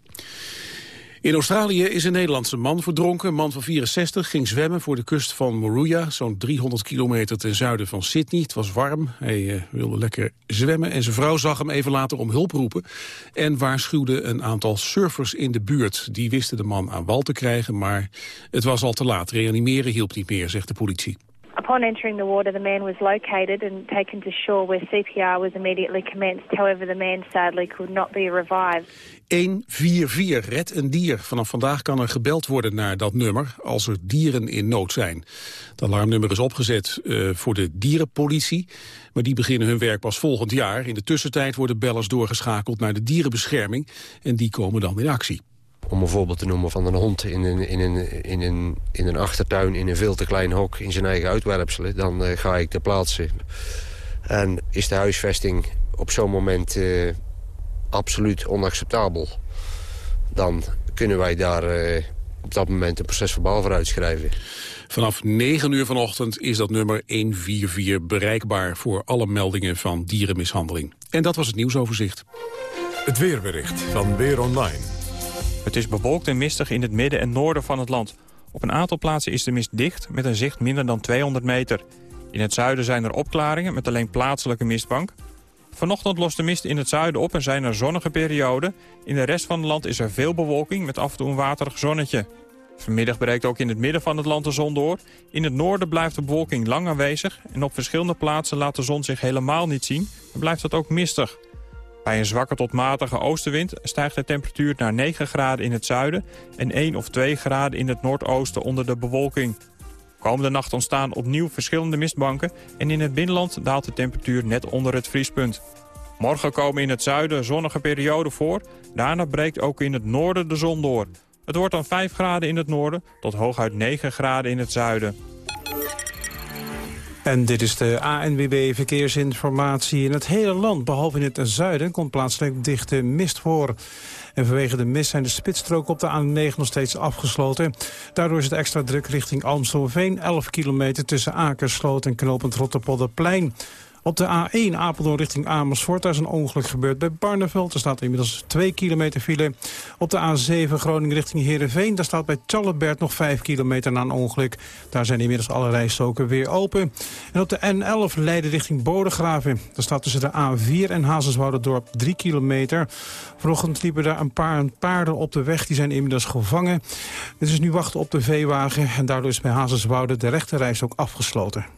In Australië is een Nederlandse man verdronken. Een man van 64 ging zwemmen voor de kust van Moruya, zo'n 300 kilometer ten zuiden van Sydney. Het was warm, hij uh, wilde lekker zwemmen en zijn vrouw zag hem even later om hulp roepen. En waarschuwde een aantal surfers in de buurt. Die wisten de man aan wal te krijgen, maar het was al te laat. Reanimeren hielp niet meer, zegt de politie. Upon entering the water, the man was located and taken to shore where CPR was immediately commenced. However, the man sadly could not be revived. 144, red een dier. Vanaf vandaag kan er gebeld worden naar dat nummer als er dieren in nood zijn. Het alarmnummer is opgezet uh, voor de dierenpolitie, maar die beginnen hun werk pas volgend jaar. In de tussentijd worden bellers doorgeschakeld naar de dierenbescherming en die komen dan in actie. Om een voorbeeld te noemen van een hond in een, in een, in een, in een achtertuin... in een veel te klein hok in zijn eigen uitwerpselen... dan uh, ga ik ter plaatse. En is de huisvesting op zo'n moment uh, absoluut onacceptabel... dan kunnen wij daar uh, op dat moment een procesverbaal voor uitschrijven. Vanaf 9 uur vanochtend is dat nummer 144 bereikbaar... voor alle meldingen van dierenmishandeling. En dat was het nieuwsoverzicht. Het weerbericht van Weer Online. Het is bewolkt en mistig in het midden en noorden van het land. Op een aantal plaatsen is de mist dicht met een zicht minder dan 200 meter. In het zuiden zijn er opklaringen met alleen plaatselijke mistbank. Vanochtend lost de mist in het zuiden op en zijn er zonnige perioden. In de rest van het land is er veel bewolking met af en toe een waterig zonnetje. Vanmiddag breekt ook in het midden van het land de zon door. In het noorden blijft de bewolking lang aanwezig... en op verschillende plaatsen laat de zon zich helemaal niet zien... en blijft het ook mistig. Bij een zwakke tot matige oostenwind stijgt de temperatuur naar 9 graden in het zuiden... en 1 of 2 graden in het noordoosten onder de bewolking. Komende nacht ontstaan opnieuw verschillende mistbanken... en in het binnenland daalt de temperatuur net onder het vriespunt. Morgen komen in het zuiden zonnige perioden voor. Daarna breekt ook in het noorden de zon door. Het wordt dan 5 graden in het noorden tot hooguit 9 graden in het zuiden. En dit is de ANWB Verkeersinformatie. In het hele land, behalve in het zuiden, komt plaatselijk dichte mist voor. En vanwege de mist zijn de spitsstroken op de A9 nog steeds afgesloten. Daardoor is het extra druk richting Amstelveen. 11 kilometer tussen Akersloot en knooppunt Rotterpolderplein. Op de A1 Apeldoorn richting Amersfoort, daar is een ongeluk gebeurd bij Barneveld. Er staat inmiddels 2 kilometer file. Op de A7 Groningen richting Heerenveen, daar staat bij Tjallebert nog 5 kilometer na een ongeluk. Daar zijn inmiddels alle rijstroken weer open. En op de N11 Leiden richting Bodegraven. Daar staat tussen de A4 en Hazenswouderdorp 3 kilometer. Vanochtend liepen daar een paar paarden op de weg, die zijn inmiddels gevangen. Het is nu wachten op de veewagen en daardoor is bij Hazenswoude de rechterreis ook afgesloten.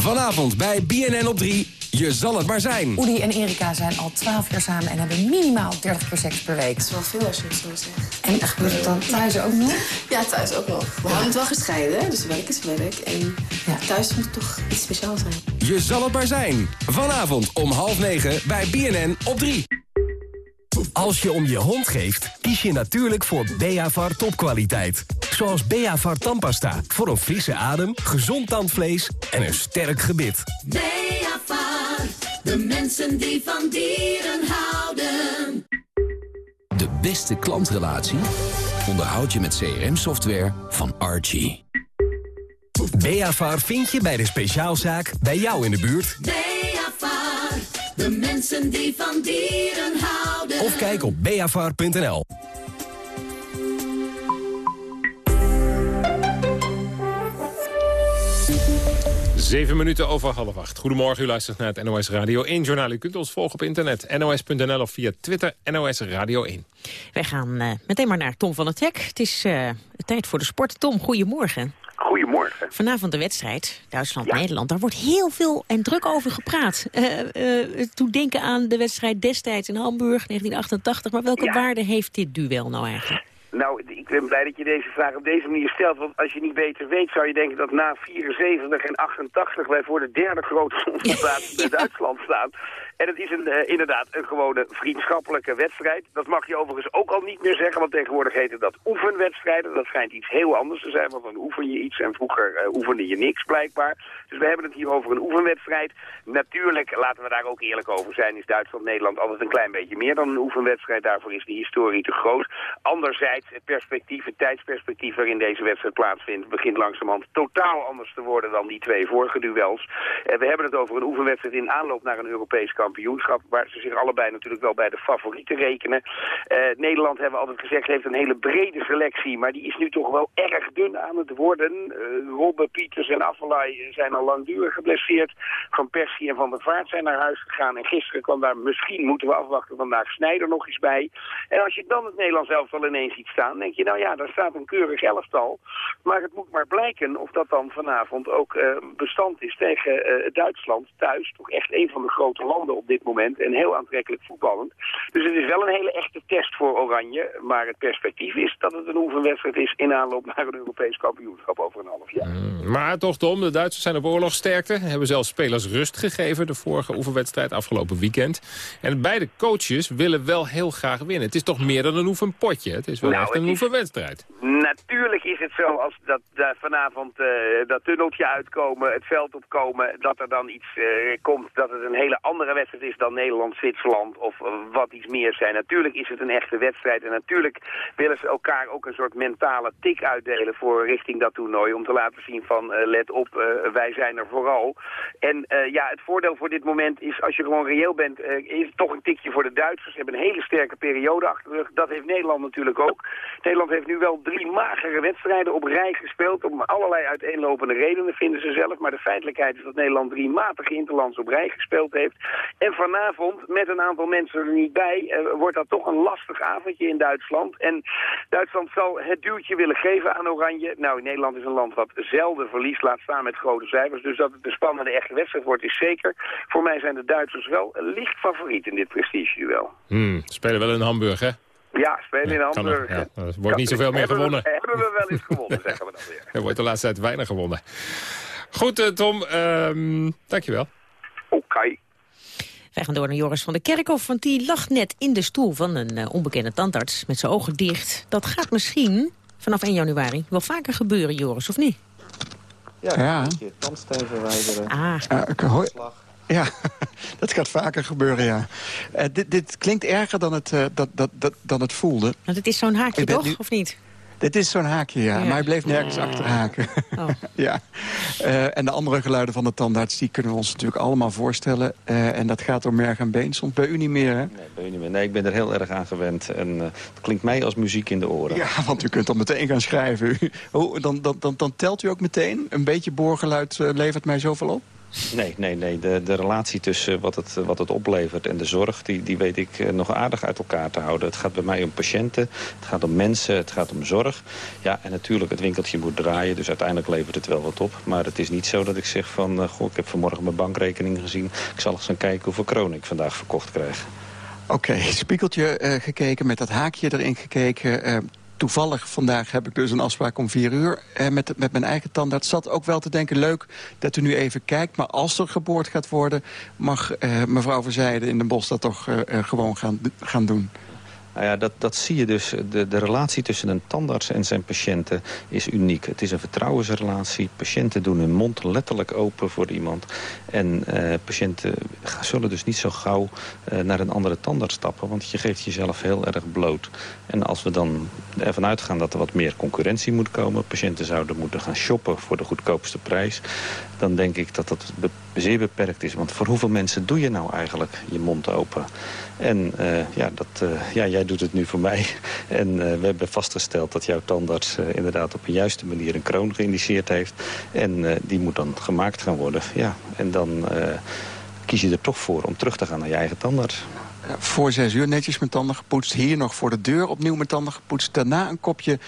Vanavond bij BNN op 3. Je zal het maar zijn. Oedi en Erika zijn al 12 jaar samen en hebben minimaal 30 keer seks per week. Dat is wel veel als je het zo zegt. En gebeurt het dan thuis ook nog? Ja, thuis ook nog. We houden het wel gescheiden, dus werk is werk. En ja, thuis moet het toch iets speciaals zijn. Je zal het maar zijn. Vanavond om half negen bij BNN op 3. Als je om je hond geeft, kies je natuurlijk voor Beavar topkwaliteit. Zoals Beavar tandpasta, voor een frisse adem, gezond tandvlees en een sterk gebit. Beavar, de mensen die van dieren houden. De beste klantrelatie onderhoud je met CRM-software van Archie. Beavar vind je bij de speciaalzaak bij jou in de buurt. Beavar, de mensen die van dieren houden. Of kijk op beavar.nl. Zeven minuten over half acht. Goedemorgen, u luistert naar het NOS Radio 1 journaal. U kunt ons volgen op internet, nos.nl of via Twitter, NOS Radio 1. Wij gaan uh, meteen maar naar Tom van het Hek. Het is uh, tijd voor de sport. Tom, goedemorgen. Goedemorgen. Vanavond de wedstrijd, Duitsland-Nederland. Daar wordt heel veel en druk over gepraat. Uh, toen denken aan de wedstrijd destijds in Hamburg, 1988. Maar welke Ja. waarde heeft dit duel nou eigenlijk? Nou, ik ben blij dat je deze vraag op deze manier stelt. Want als je niet beter weet, zou je denken dat na 74 en 88 wij voor de derde grote confrontatie met Duitsland staan. En het is een, eh, inderdaad een gewone vriendschappelijke wedstrijd. Dat mag je overigens ook al niet meer zeggen, want tegenwoordig heette dat oefenwedstrijden. Dat schijnt iets heel anders te zijn, want dan oefen je iets en vroeger eh, oefende je niks blijkbaar. Dus we hebben het hier over een oefenwedstrijd. Natuurlijk, laten we daar ook eerlijk over zijn, is Duitsland-Nederland altijd een klein beetje meer dan een oefenwedstrijd. Daarvoor is de historie te groot. Anderzijds, het perspectief, het tijdsperspectief waarin deze wedstrijd plaatsvindt, begint langzamerhand totaal anders te worden dan die twee vorige duels. Eh, we hebben het over een oefenwedstrijd in aanloop naar een Europees kampioenschap, waar ze zich allebei natuurlijk wel bij de favorieten rekenen. Eh, Nederland, hebben we altijd gezegd, heeft een hele brede selectie, maar die is nu toch wel erg dun aan het worden. Eh Robben, Pieters en Affelay zijn al langdurig geblesseerd. Van Persie en Van der Vaart zijn naar huis gegaan. En gisteren kwam daar misschien, moeten we afwachten, vandaag Snijder nog eens bij. En als je dan het Nederlands elftal ineens ziet staan, denk je, nou ja, daar staat een keurig elftal. Maar het moet maar blijken of dat dan vanavond ook eh, bestand is tegen Duitsland thuis. Toch echt een van de grote landen op dit moment. En heel aantrekkelijk voetballend. Dus het is wel een hele echte test voor Oranje. Maar het perspectief is dat het een oefenwedstrijd is in aanloop naar een Europees kampioenschap over een half jaar. Maar toch Tom, de Duitsers zijn op oorlogsterkte. Hebben zelfs spelers rust gegeven de vorige oefenwedstrijd afgelopen weekend. En beide coaches willen wel heel graag winnen. Het is toch meer dan een oefenpotje. Het is wel Nou, echt een oefenwedstrijd. Natuurlijk is het zo als dat daar vanavond eh, dat tunneltje uitkomen, het veld opkomen, dat er dan iets eh, komt, dat het een hele andere wedstrijd wedstrijd is dan Nederland-Zwitserland of eh, wat iets meer zijn. Natuurlijk is het een echte wedstrijd en natuurlijk willen ze elkaar ook een soort mentale tik uitdelen voor richting dat toernooi. Om te laten zien van eh, let op, eh, wij zijn er vooral. En ja, het voordeel voor dit moment is als je gewoon reëel bent, is het toch een tikje voor de Duitsers. Ze hebben een hele sterke periode achter de rug. Dat heeft Nederland natuurlijk ook. Nederland heeft nu wel drie magere wedstrijden op rij gespeeld. Om allerlei uiteenlopende redenen vinden ze zelf. Maar de feitelijkheid is dat Nederland drie matige interlands op rij gespeeld heeft. En vanavond, met een aantal mensen er niet bij, eh, wordt dat toch een lastig avondje in Duitsland. En Duitsland zal het duwtje willen geven aan Oranje. Nou, Nederland is een land wat zelden verliest, laat staan met grote cijfers. Dus dat het een spannende echte wedstrijd wordt is zeker. Voor mij zijn de Duitsers wel licht favoriet in dit prestigeduel. Hmm, spelen wel in Hamburg, hè? Ja, spelen in Kan Hamburg. ja, er wordt niet zoveel meer we- gewonnen. Hebben we wel eens gewonnen, zeggen we dan weer. Er wordt de laatste tijd weinig gewonnen. Goed, eh, Tom. ehm dankjewel. Oké. Wij gaan door naar Joris van der Kerkhof, want die lag net in de stoel van een eh, onbekende tandarts met zijn ogen dicht. Dat gaat misschien vanaf 1 januari wel vaker gebeuren, Joris, of niet? Ja, Ja. een keer tandsteen verwijderen. Ah. Ja, ik hoor- ja, dat gaat vaker gebeuren, ja. Eh, dit, dit klinkt erger dan het, eh, dat, dat, dat, dan het voelde. Want het is zo'n haakje, toch? nu- Of niet? Dit is zo'n haakje, ja. Ja. Maar hij bleef nergens achterhaken. Oh. ja. Eh, en de andere geluiden van de tandarts... die kunnen we ons natuurlijk allemaal voorstellen. Eh, en dat gaat door merg en been. Soms bij u niet meer, hè? Nee, ben je niet meer. nee, ik ben er heel erg aan gewend. En eh, het klinkt mij als muziek in de oren. Ja, want u kunt dan meteen gaan schrijven. U- Oh, dan, dan, dan, dan telt u ook meteen. Een beetje boorgeluid levert mij zoveel op. Nee, nee, nee. De, de relatie tussen wat het, wat het oplevert en de zorg... Die, die weet ik eh, nog aardig uit elkaar te houden. Het gaat bij mij om patiënten, het gaat om mensen, het gaat om zorg. Ja, en natuurlijk, het winkeltje moet draaien. Dus uiteindelijk levert het wel wat op. Maar het is niet zo dat ik zeg van... eh, goh, ik heb vanmorgen mijn bankrekening gezien. Ik zal eens gaan kijken hoeveel kronen ik vandaag verkocht krijg. Oké, spiegeltje eh, gekeken, met dat haakje erin gekeken. Toevallig vandaag heb ik dus een afspraak om vier uur eh, met, met mijn eigen tandarts. Zat ook wel te denken, leuk dat u nu even kijkt. Maar als er geboord gaat worden, mag eh, mevrouw Verzijden in Den Bosch dat toch eh, eh, gewoon gaan, gaan doen. Nou ja, dat, dat zie je dus. De, de relatie tussen een tandarts en zijn patiënten is uniek. Het is een vertrouwensrelatie. Patiënten doen hun mond letterlijk open voor iemand. En eh, patiënten zullen dus niet zo gauw eh, naar een andere tandarts stappen. Want je geeft jezelf heel erg bloot. En als we dan ervan uitgaan dat er wat meer concurrentie moet komen... patiënten zouden moeten gaan shoppen voor de goedkoopste prijs... dan denk ik dat dat zeer beperkt is. Want voor hoeveel mensen doe je nou eigenlijk je mond open? En eh, ja, dat, eh, ja, jij doet het nu voor mij. En eh, we hebben vastgesteld dat jouw tandarts inderdaad op een juiste manier een kroon geïndiceerd heeft. En die moet dan gemaakt gaan worden. Ja, en dan kies je er toch voor om terug te gaan naar je eigen tandarts. Voor zes uur netjes mijn tanden gepoetst. Hier nog voor de deur opnieuw mijn tanden gepoetst. Daarna een kopje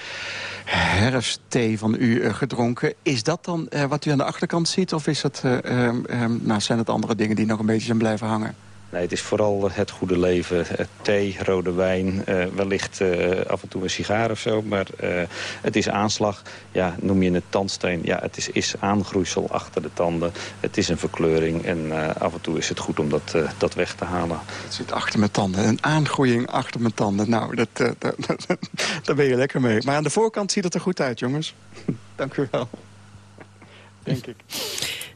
herfstthee van u gedronken. Is dat dan wat u aan de achterkant ziet? Of is dat, eh, ehm, ehm, nou, zijn het andere dingen die nog een beetje zijn blijven hangen? Nee, het is vooral het goede leven. Eh, thee, rode wijn, eh, wellicht eh, af en toe een sigaar of zo. Maar eh, het is aanslag. Ja, noem je het tandsteen. Ja, het is, is aangroeisel achter de tanden. Het is een verkleuring. En eh, af en toe is het goed om dat, dat weg te halen. Het zit achter mijn tanden. Een aangroeiing achter mijn tanden. Nou, dat, eh, dat, dat- daar ben je lekker mee. Maar aan de voorkant ziet het er goed uit, jongens. Dank u wel. Denk ik.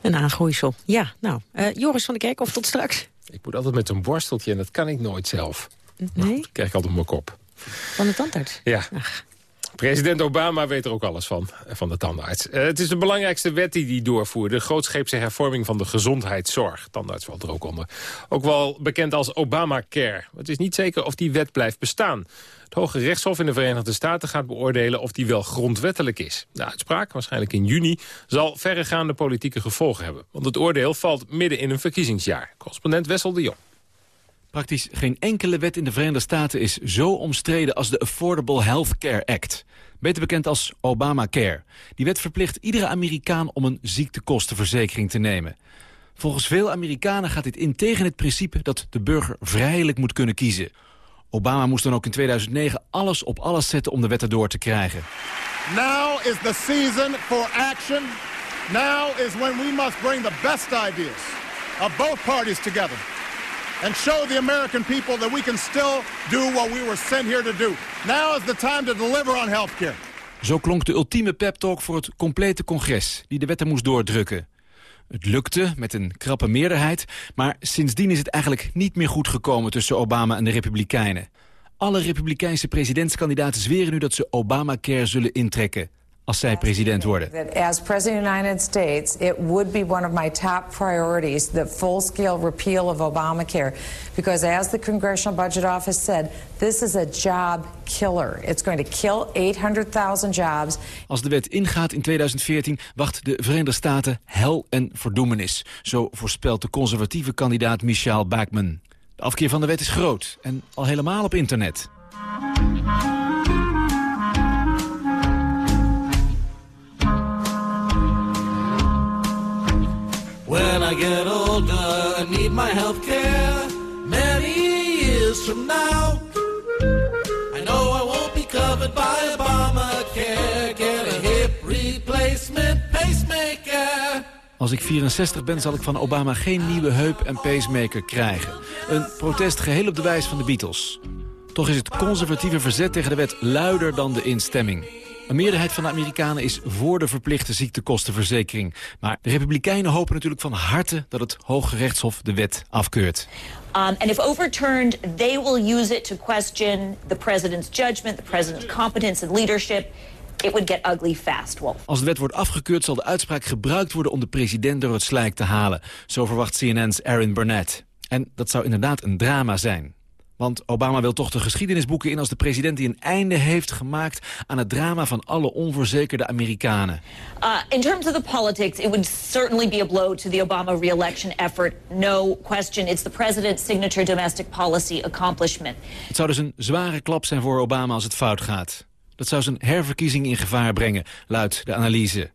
Een aangroeisel. Ja, nou, eh, Joris van der Kerkhof, tot straks. Ik moet altijd met een borsteltje en dat kan ik nooit zelf. Nee, Dat krijg ik altijd op mijn kop. van de tandarts. Ja. President Obama weet er ook alles van, eh, van de tandarts. Eh, het is de belangrijkste wet die hij doorvoerde. De grootscheepse hervorming van de gezondheidszorg. Tandarts valt er ook onder. Ook wel bekend als Obamacare. Het is niet zeker of die wet blijft bestaan. Het Hoge Rechtshof in de Verenigde Staten gaat beoordelen of die wel grondwettelijk is. De uitspraak, waarschijnlijk in juni, zal verregaande politieke gevolgen hebben. Want het oordeel valt midden in een verkiezingsjaar. Correspondent Wessel de Jong. Praktisch geen enkele wet in de Verenigde Staten is zo omstreden als de Affordable Health Care Act. Beter bekend als Obamacare. Die wet verplicht iedere Amerikaan om een ziektekostenverzekering te nemen. Volgens veel Amerikanen gaat dit in tegen het principe dat de burger vrijelijk moet kunnen kiezen. Obama moest dan ook in 2009 alles op alles zetten om de wet erdoor te krijgen. Now is the season for action. Now is when we must bring the best ideas of both parties together and show the American people that we can still do what we were sent here to do. Now is the time to deliver on health care. Zo klonk de ultieme pep-talk voor het complete congres... die de wetten moest doordrukken. Het lukte met een krappe meerderheid, maar sindsdien is het eigenlijk niet meer goed gekomen tussen Obama en de Republikeinen. Alle Republikeinse presidentskandidaten zweren nu dat ze Obamacare zullen intrekken als zij president worden. As president of the United States, it would be one of my top priorities, the full-scale repeal of Obamacare. Because as the Congressional Budget Office said, this is a job killer. It's going to kill 800.000 jobs. Als de wet ingaat in 2014 wacht de Verenigde Staten hel en verdoemenis. Zo voorspelt de conservatieve kandidaat Michelle Bachmann. De afkeer van de wet is groot en al helemaal op internet. When I get older, I need my health care many years from now. I know I won't be covered by Obamacare. Get a hip replacement pacemaker. Als ik 64 ben zal ik van Obama geen nieuwe heup en pacemaker krijgen. Een protest geheel op de wijs van de Beatles. Toch is het conservatieve verzet tegen de wet luider dan de instemming. Een meerderheid van de Amerikanen is voor de verplichte ziektekostenverzekering. Maar de Republikeinen hopen natuurlijk van harte dat het Hoge Rechtshof de wet afkeurt. Um, and if overturned, they will use it to question the president's judgment, the president's competence and leadership. It would get ugly fast, Wolf. Als de wet wordt afgekeurd zal de uitspraak gebruikt worden om de president door het slijk te halen. Zo verwacht CNN's Aaron Burnett. En dat zou inderdaad een drama zijn. Want Obama wil toch de geschiedenisboeken in als de president die een einde heeft gemaakt aan het drama van alle onverzekerde Amerikanen. Uh, in terms of the politics, it would certainly be a blow to the Obama re-election effort. No question. It's the president's signature domestic policy accomplishment. Het zou dus een zware klap zijn voor Obama als het fout gaat. Dat zou zijn herverkiezing in gevaar brengen, luidt de analyse.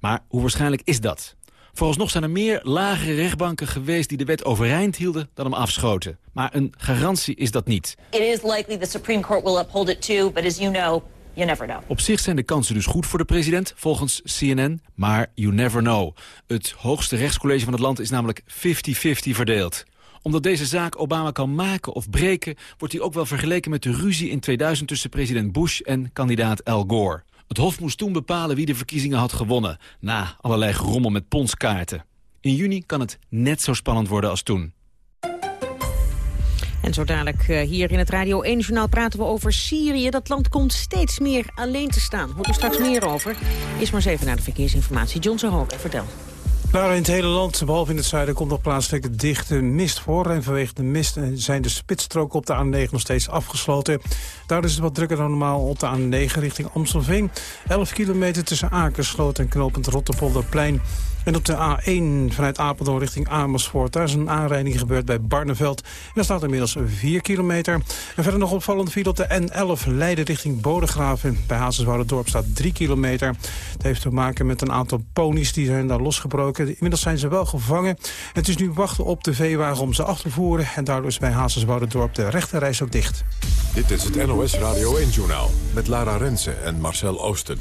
Maar hoe waarschijnlijk is dat? Vooralsnog zijn er meer lagere rechtbanken geweest die de wet overeind hielden dan hem afschoten. Maar een garantie is dat niet. It is likely the Supreme Court will uphold it too, but as you know, you never know. Op zich zijn de kansen dus goed voor de president, volgens CNN. Maar you never know. Het hoogste rechtscollege van het land is namelijk 50-50 verdeeld omdat deze zaak Obama kan maken of breken... wordt hij ook wel vergeleken met de ruzie in 2000 tussen president Bush en kandidaat Al Gore. Het Hof moest toen bepalen wie de verkiezingen had gewonnen... na allerlei gerommel met ponskaarten. In juni kan het net zo spannend worden als toen. En zo dadelijk uh, hier in het Radio 1-journaal praten we over Syrië. Dat land komt steeds meer alleen te staan. Hoort er straks meer over. Is maar eens even naar de verkeersinformatie. John Hoog, vertel. Nou, in het hele land, behalve in het zuiden, komt nog plaatselijk dichte mist voor. En vanwege de mist eh, zijn de spitsstroken op de A9 nog steeds afgesloten. Daar is het wat drukker dan normaal op de A9 richting Amstelveen. 11 kilometer tussen Akersloot en knooppunt Rotterpolderplein. En op de A1 vanuit Apeldoorn richting Amersfoort. Daar is een aanrijding gebeurd bij Barneveld. En daar staat inmiddels 4 kilometer. En verder nog opvallend viel op de N11 Leiden richting Bodegraven. Bij Dorp staat 3 kilometer. Het heeft te maken met een aantal ponies die zijn daar losgebroken. Inmiddels zijn ze wel gevangen. Het is nu wachten op de veewagen om ze af te voeren. En daardoor is bij Dorp de rechterreis ook dicht. Dit is het NOS Radio 1-journaal met Lara Rensen en Marcel Oosten.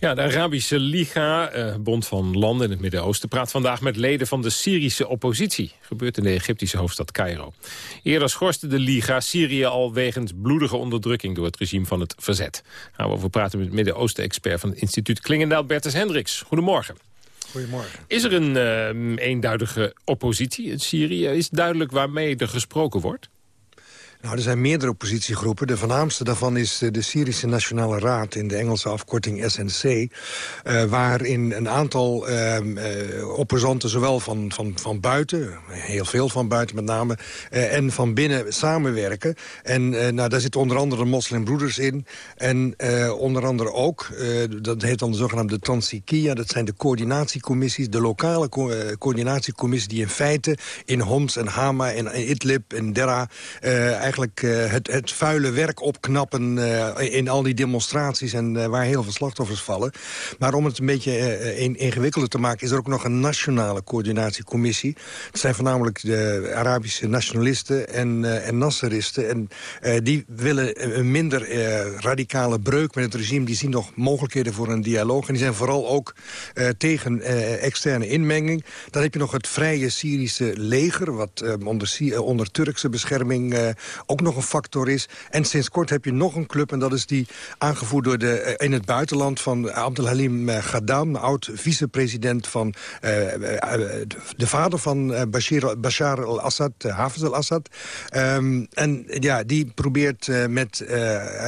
Ja, de Arabische Liga, eh, Bond van Landen in het Midden-Oosten... praat vandaag met leden van de Syrische oppositie. Gebeurt in de Egyptische hoofdstad Cairo. Eerder schorste de Liga Syrië al wegens bloedige onderdrukking... door het regime van het verzet. Gaan we over praten met Midden-Oosten-expert van het instituut Klingendaal, Bertus Hendricks. Goedemorgen. Goedemorgen. Is er een uh, eenduidige oppositie in Syrië? Is duidelijk waarmee er gesproken wordt? Nou, er zijn meerdere oppositiegroepen. De voornaamste daarvan is de Syrische Nationale Raad... in de Engelse afkorting SNC... Eh, waarin een aantal uh, uh, opposanten, zowel van, van, van buiten... heel veel van buiten met name... Eh, en van binnen samenwerken. En nou, daar zitten onder andere moslimbroeders in. En onder andere ook, dat heet dan de zogenaamde Tansikia... dat zijn de coördinatiecommissies, de lokale co coördinatiecommissies... die in feite in Homs en Hama en Idlib en Dera eigenlijk uh, het, het vuile werk opknappen uh, in al die demonstraties... en uh, waar heel veel slachtoffers vallen. Maar om het een beetje ingewikkelder te maken... is er ook nog een nationale coördinatiecommissie. Het zijn voornamelijk de Arabische nationalisten en, en Nasseristen. En die willen een minder radicale breuk met het regime. Die zien nog mogelijkheden voor een dialoog. En die zijn vooral ook tegen externe inmenging. Dan heb je nog het vrije Syrische leger... wat onder, onder Turkse bescherming ook nog een factor is. En sinds kort heb je nog een club, en dat is die aangevoerd door de, eh, in het buitenland... van Abdelhalim eh, Gaddam, oud vicepresident van uh, de vader van Bashir, Bashar al-Assad, Hafiz al-Assad. Um, en ja, die probeert met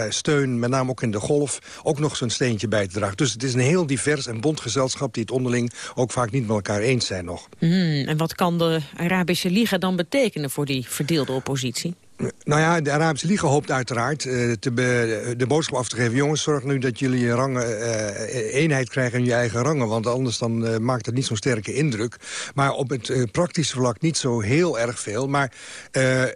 steun, met name ook in de golf... ook nog zijn steentje bij te dragen. Dus het is een heel divers en bond gezelschap... die het onderling ook vaak niet met elkaar eens zijn nog. Mm, en wat kan de Arabische Liga dan betekenen voor die verdeelde oppositie? Nou ja, de Arabische Liga hoopt uiteraard uh, te de boodschap af te geven... jongens, zorg nu dat jullie je rangen, uh, eenheid krijgen in je eigen rangen... want anders dan maakt het niet zo'n sterke indruk. Maar op het praktische vlak niet zo heel erg veel. Maar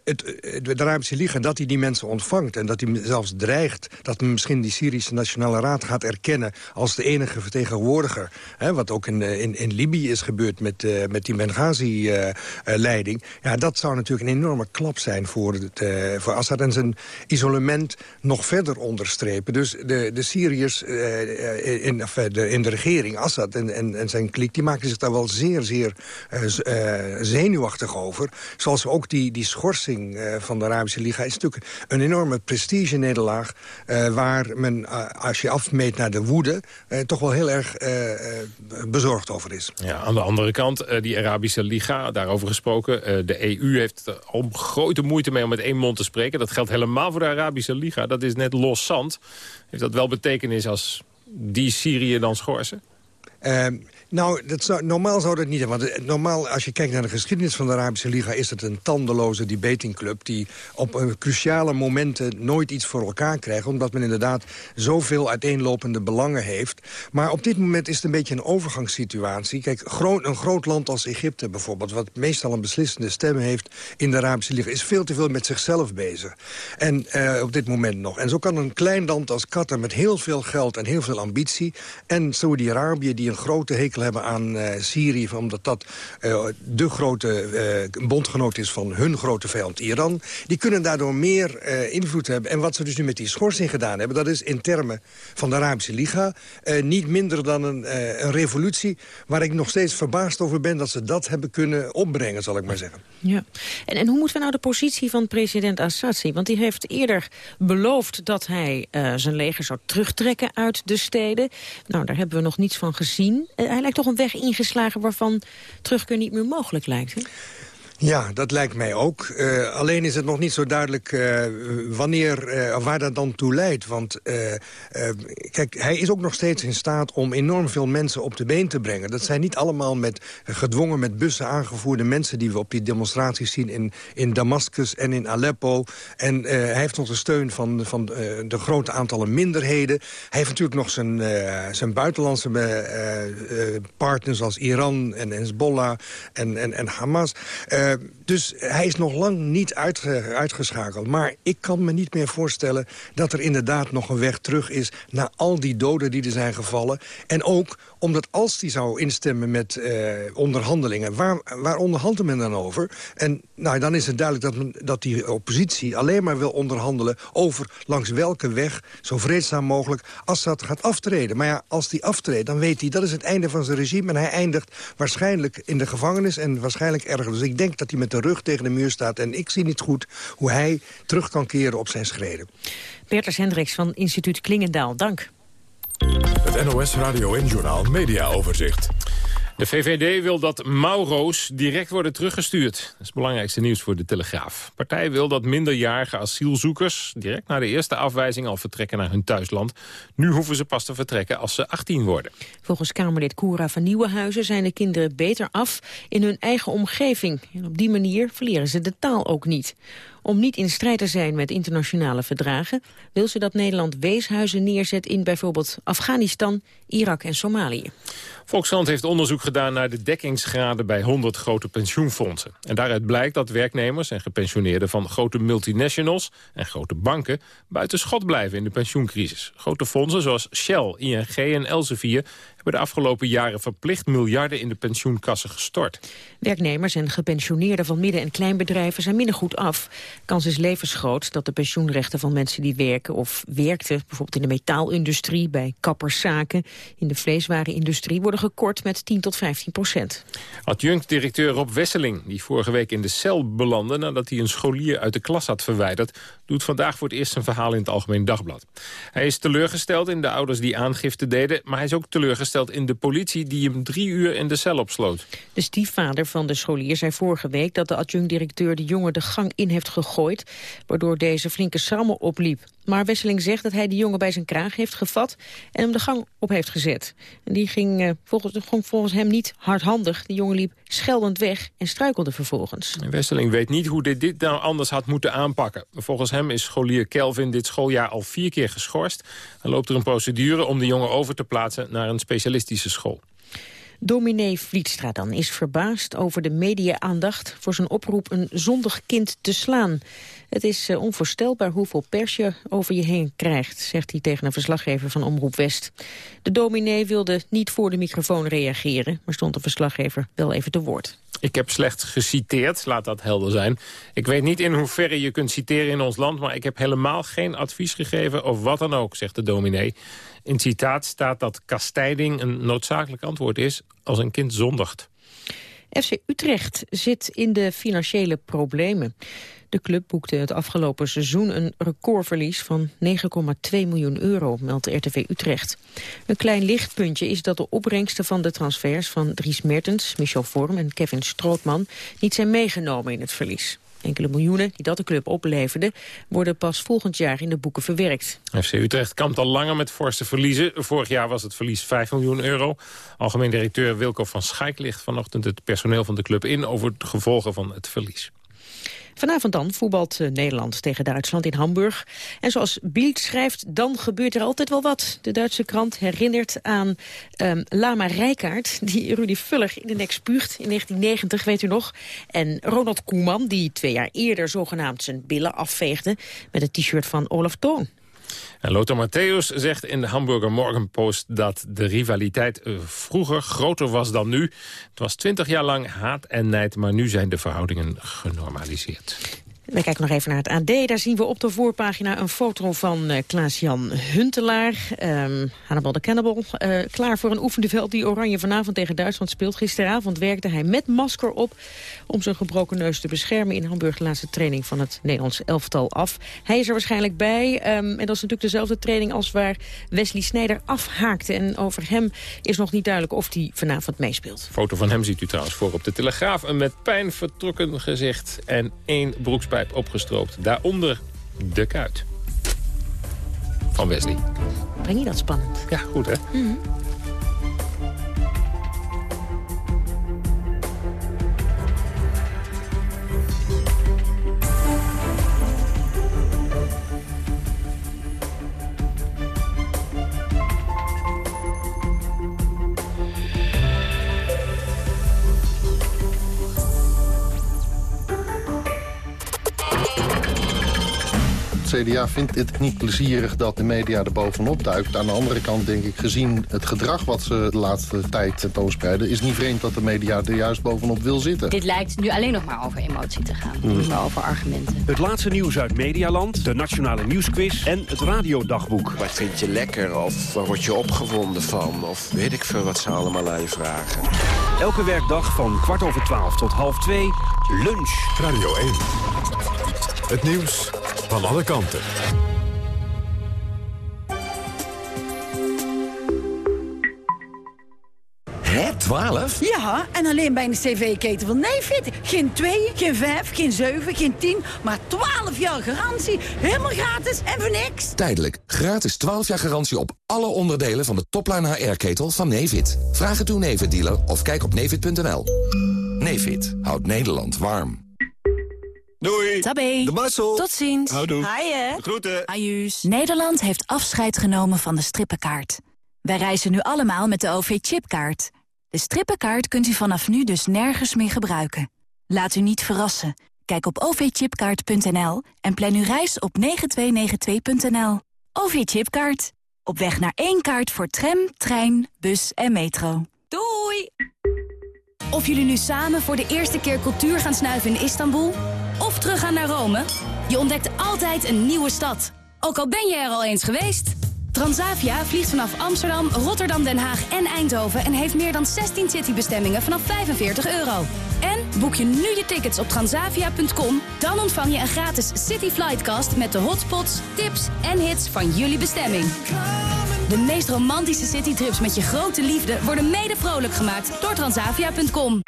het, de Arabische Liga, dat hij die mensen ontvangt... en dat hij zelfs dreigt dat misschien die Syrische Nationale Raad gaat erkennen... als de enige vertegenwoordiger. Hè, wat ook in, in, in Libië is gebeurd met, met die Benghazi-leiding. ja, dat zou natuurlijk een enorme klap zijn voor het uh, voor Assad en zijn isolement nog verder onderstrepen. Dus de, de Syriërs uh, in, de, in de regering, Assad en, en, zijn kliek... die maken zich daar wel zeer, zeer zenuwachtig over. Zoals ook die, die schorsing van de Arabische Liga... is natuurlijk een enorme prestige-nederlaag... waar men, als je afmeet naar de woede... toch wel heel erg bezorgd over is. Ja, aan de andere kant, die Arabische Liga, daarover gesproken... de EU heeft al grote moeite mee om met één mond te spreken. Dat geldt helemaal voor de Arabische Liga. Dat is net los zand. Heeft dat wel betekenis als die Syrië dan schorsen? Ehm, nou, dat zou, normaal zou dat niet zijn. Want eh, normaal, als je kijkt naar de geschiedenis van de Arabische Liga... is het een tandeloze debatingclub... die op uh, cruciale momenten nooit iets voor elkaar krijgt... omdat men inderdaad zoveel uiteenlopende belangen heeft. Maar op dit moment is het een beetje een overgangssituatie. Kijk, een groot land als Egypte bijvoorbeeld... wat meestal een beslissende stem heeft in de Arabische Liga... is veel te veel met zichzelf bezig. En uh, op dit moment nog. En zo kan een klein land als Qatar met heel veel geld en heel veel ambitie... en Saudi-Arabië die een grote hekel hebben aan uh, Syrië... omdat dat uh, de grote uh, bondgenoot is van hun grote vijand Iran... die kunnen daardoor meer invloed hebben. En wat ze dus nu met die schorsing gedaan hebben... dat is in termen van de Arabische Liga... niet minder dan een, een, revolutie... waar ik nog steeds verbaasd over ben... dat ze dat hebben kunnen opbrengen, zal ik maar zeggen. Ja. En, en hoe moeten we nou de positie van president Assad zien? Want die heeft eerder beloofd dat hij zijn leger zou terugtrekken uit de steden. Nou, daar hebben we nog niets van gezien. hij toch een weg ingeslagen waarvan terugkeer niet meer mogelijk lijkt. Hè? Ja, dat lijkt mij ook. Uh, alleen is het nog niet zo duidelijk uh, wanneer, uh, waar dat dan toe leidt. Want kijk, hij is ook nog steeds in staat om enorm veel mensen op de been te brengen. Dat zijn niet allemaal met gedwongen met bussen aangevoerde mensen... die we op die demonstraties zien in, in Damascus en in Aleppo. En hij heeft nog de steun van, van de grote aantallen minderheden. Hij heeft natuurlijk nog zijn, zijn buitenlandse partners als Iran en Hezbollah en, en, en Hamas... Uh, dus hij is nog lang niet uitgeschakeld. Maar ik kan me niet meer voorstellen dat er inderdaad nog een weg terug is... naar al die doden die er zijn gevallen. En ook omdat als die zou instemmen met uh, onderhandelingen... Waar, waar onderhandelt men dan over? En nou, dan is het duidelijk dat, dat die oppositie alleen maar wil onderhandelen... over langs welke weg, zo vreedzaam mogelijk, Assad gaat aftreden. Maar ja, als die aftreedt, dan weet hij dat is het einde van zijn regime... en hij eindigt waarschijnlijk in de gevangenis en waarschijnlijk erger. Dus ik denk dat hij met de rug tegen de muur staat... en ik zie niet goed hoe hij terug kan keren op zijn schreden. Bertus Hendricks van instituut Klingendaal, dank. Het NOS Radio en Journaal Media Overzicht. De VVD wil dat Mauro's direct worden teruggestuurd. Dat is het belangrijkste nieuws voor de Telegraaf. De partij wil dat minderjarige asielzoekers... direct na de eerste afwijzing al vertrekken naar hun thuisland. Nu hoeven ze pas te vertrekken als ze 18 worden. Volgens Kamerlid Koera van Nieuwenhuizen zijn de kinderen beter af... in hun eigen omgeving. En op die manier verleren ze de taal ook niet. Om niet in strijd te zijn met internationale verdragen... wil ze dat Nederland weeshuizen neerzet in bijvoorbeeld Afghanistan, Irak en Somalië. Volkskrant heeft onderzoek gedaan naar de dekkingsgraden bij 100 grote pensioenfondsen. En daaruit blijkt dat werknemers en gepensioneerden van grote multinationals en grote banken buiten schot blijven in de pensioencrisis. Grote fondsen zoals Shell, ING en Elsevier de afgelopen jaren verplicht miljarden in de pensioenkassen gestort. Werknemers en gepensioneerden van midden- en kleinbedrijven zijn minder goed af. Kans is levensgroot dat de pensioenrechten van mensen die werken of werkten... bijvoorbeeld in de metaalindustrie, bij kapperszaken... in de vleeswarenindustrie worden gekort met 10 tot 15 procent. Adjunct-directeur Rob Wesseling, die vorige week in de cel belandde... nadat hij een scholier uit de klas had verwijderd... doet vandaag voor het eerst een verhaal in het Algemeen Dagblad. Hij is teleurgesteld in de ouders die aangifte deden... maar hij is ook teleurgesteld in de politie die hem drie uur in de cel opsloot. De stiefvader van de scholier zei vorige week dat de adjunct-directeur de jongen de gang in heeft gegooid, waardoor deze flinke schrammel opliep. Maar Wesseling zegt dat hij de jongen bij zijn kraag heeft gevat en hem de gang op heeft gezet. En die ging, uh, volgens, ging volgens hem niet hardhandig. De jongen liep scheldend weg en struikelde vervolgens. Wesseling weet niet hoe dit, dit nou anders had moeten aanpakken. Volgens hem is scholier Kelvin dit schooljaar al vier keer geschorst. En loopt er een procedure om de jongen over te plaatsen naar een specialistische school. Dominee Vlietstra dan is verbaasd over de media-aandacht... voor zijn oproep een zondig kind te slaan. Het is uh, onvoorstelbaar hoeveel pers je over je heen krijgt... zegt hij tegen een verslaggever van Omroep West. De dominee wilde niet voor de microfoon reageren... maar stond de verslaggever wel even te woord. Ik heb slechts geciteerd, laat dat helder zijn. Ik weet niet in hoeverre je kunt citeren in ons land... maar ik heb helemaal geen advies gegeven of wat dan ook, zegt de dominee. In citaat staat dat kastijding een noodzakelijk antwoord is... als een kind zondigt. FC Utrecht zit in de financiële problemen. De club boekte het afgelopen seizoen een recordverlies van 9,2 miljoen euro, meldt RTV Utrecht. Een klein lichtpuntje is dat de opbrengsten van de transfers van Dries Mertens, Michel Vorm en Kevin Strootman niet zijn meegenomen in het verlies. Enkele miljoenen die dat de club opleverde... worden pas volgend jaar in de boeken verwerkt. FC Utrecht kampt al langer met forse verliezen. Vorig jaar was het verlies 5 miljoen euro. Algemeen directeur Wilco van Schaik ligt vanochtend het personeel van de club in... over de gevolgen van het verlies. Vanavond dan voetbalt uh, Nederland tegen Duitsland in Hamburg. En zoals Bild schrijft, dan gebeurt er altijd wel wat. De Duitse krant herinnert aan um, Lama Rijkaard... die Rudy Vuller in de nek spuugt in 1990, weet u nog. En Ronald Koeman, die twee jaar eerder zogenaamd zijn billen afveegde... met het t-shirt van Olaf Toon. En Lothar Matthäus zegt in de Hamburger Morgenpost dat de rivaliteit eh, vroeger groter was dan nu. Het was twintig jaar lang haat en nijd, maar nu zijn de verhoudingen genormaliseerd. We kijken nog even naar het AD. Daar zien we op de voorpagina een foto van uh, Klaas-Jan Huntelaar. Um, Hannibal de Cannibal. Uh, klaar voor een oefenduel die Oranje vanavond tegen Duitsland speelt. Gisteravond werkte hij met masker op om zijn gebroken neus te beschermen. In Hamburg de laatste training van het Nederlands elftal af. Hij is er waarschijnlijk bij. Um, en dat is natuurlijk dezelfde training als waar Wesley Snijder afhaakte. En over hem is nog niet duidelijk of hij vanavond meespeelt. Foto van hem ziet u trouwens voor op de Telegraaf. Een met pijn vertrokken gezicht en één opgestroopt. Daaronder de kuit. Van Wesley. Breng je dat spannend? Ja, goed hè? Mm -hmm. CDA vindt het niet plezierig dat de media er bovenop duikt. Aan de andere kant denk ik, gezien het gedrag wat ze de laatste tijd tentoonspreiden... is niet vreemd dat de media er juist bovenop wil zitten. Dit lijkt nu alleen nog maar over emotie te gaan. Hmm. Niet meer over argumenten. Het laatste nieuws uit Medialand, de Nationale Nieuwsquiz en het Radiodagboek. Wat vind je lekker of waar word je opgewonden van? Of weet ik veel wat ze allemaal aan je vragen. Elke werkdag van kwart over twaalf tot half twee, lunch. Radio 1. Het nieuws van alle kanten. Hè, 12? Ja, en alleen bij een cv-keten van Nefit. Geen 2, geen 5, geen 7, geen 10, maar 12 jaar garantie. Helemaal gratis en voor niks. Tijdelijk. Gratis 12 jaar garantie op alle onderdelen van de topline HR-ketel van Nefit. Vraag het uw Nefit-dealer of kijk op nefit.nl. Nefit houdt Nederland warm. Doei. Tabé. De Marcel. Tot ziens. Houdoe. Haaien. Groeten. Ajuus. Nederland heeft afscheid genomen van de strippenkaart. Wij reizen nu allemaal met de OV-chipkaart. De strippenkaart kunt u vanaf nu dus nergens meer gebruiken. Laat u niet verrassen. Kijk op ovchipkaart.nl en plan uw reis op 9292.nl. OV-chipkaart. Op weg naar één kaart voor tram, trein, bus en metro. Doei! Of jullie nu samen voor de eerste keer cultuur gaan snuiven in Istanbul... of teruggaan naar Rome, je ontdekt altijd een nieuwe stad. Ook al ben je er al eens geweest... Transavia vliegt vanaf Amsterdam, Rotterdam, Den Haag en Eindhoven... en heeft meer dan 16 citybestemmingen vanaf 45 euro. En boek je nu je tickets op transavia.com... dan ontvang je een gratis City Flightcast... met de hotspots, tips en hits van jullie bestemming. De meest romantische citytrips met je grote liefde... worden mede vrolijk gemaakt door transavia.com.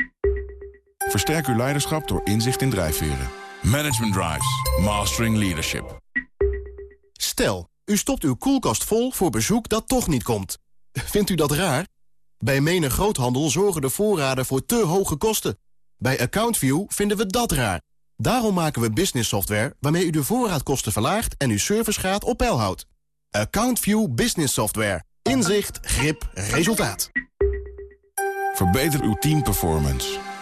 Versterk uw leiderschap door inzicht in drijfveren. Management Drives. Mastering Leadership. Stel, u stopt uw koelkast vol voor bezoek dat toch niet komt. Vindt u dat raar? Bij menig groothandel zorgen de voorraden voor te hoge kosten. Bij AccountView vinden we dat raar. Daarom maken we business software waarmee u de voorraadkosten verlaagt en uw servicegraad op peil houdt. AccountView Business Software. Inzicht, grip, resultaat. Verbeter uw teamperformance.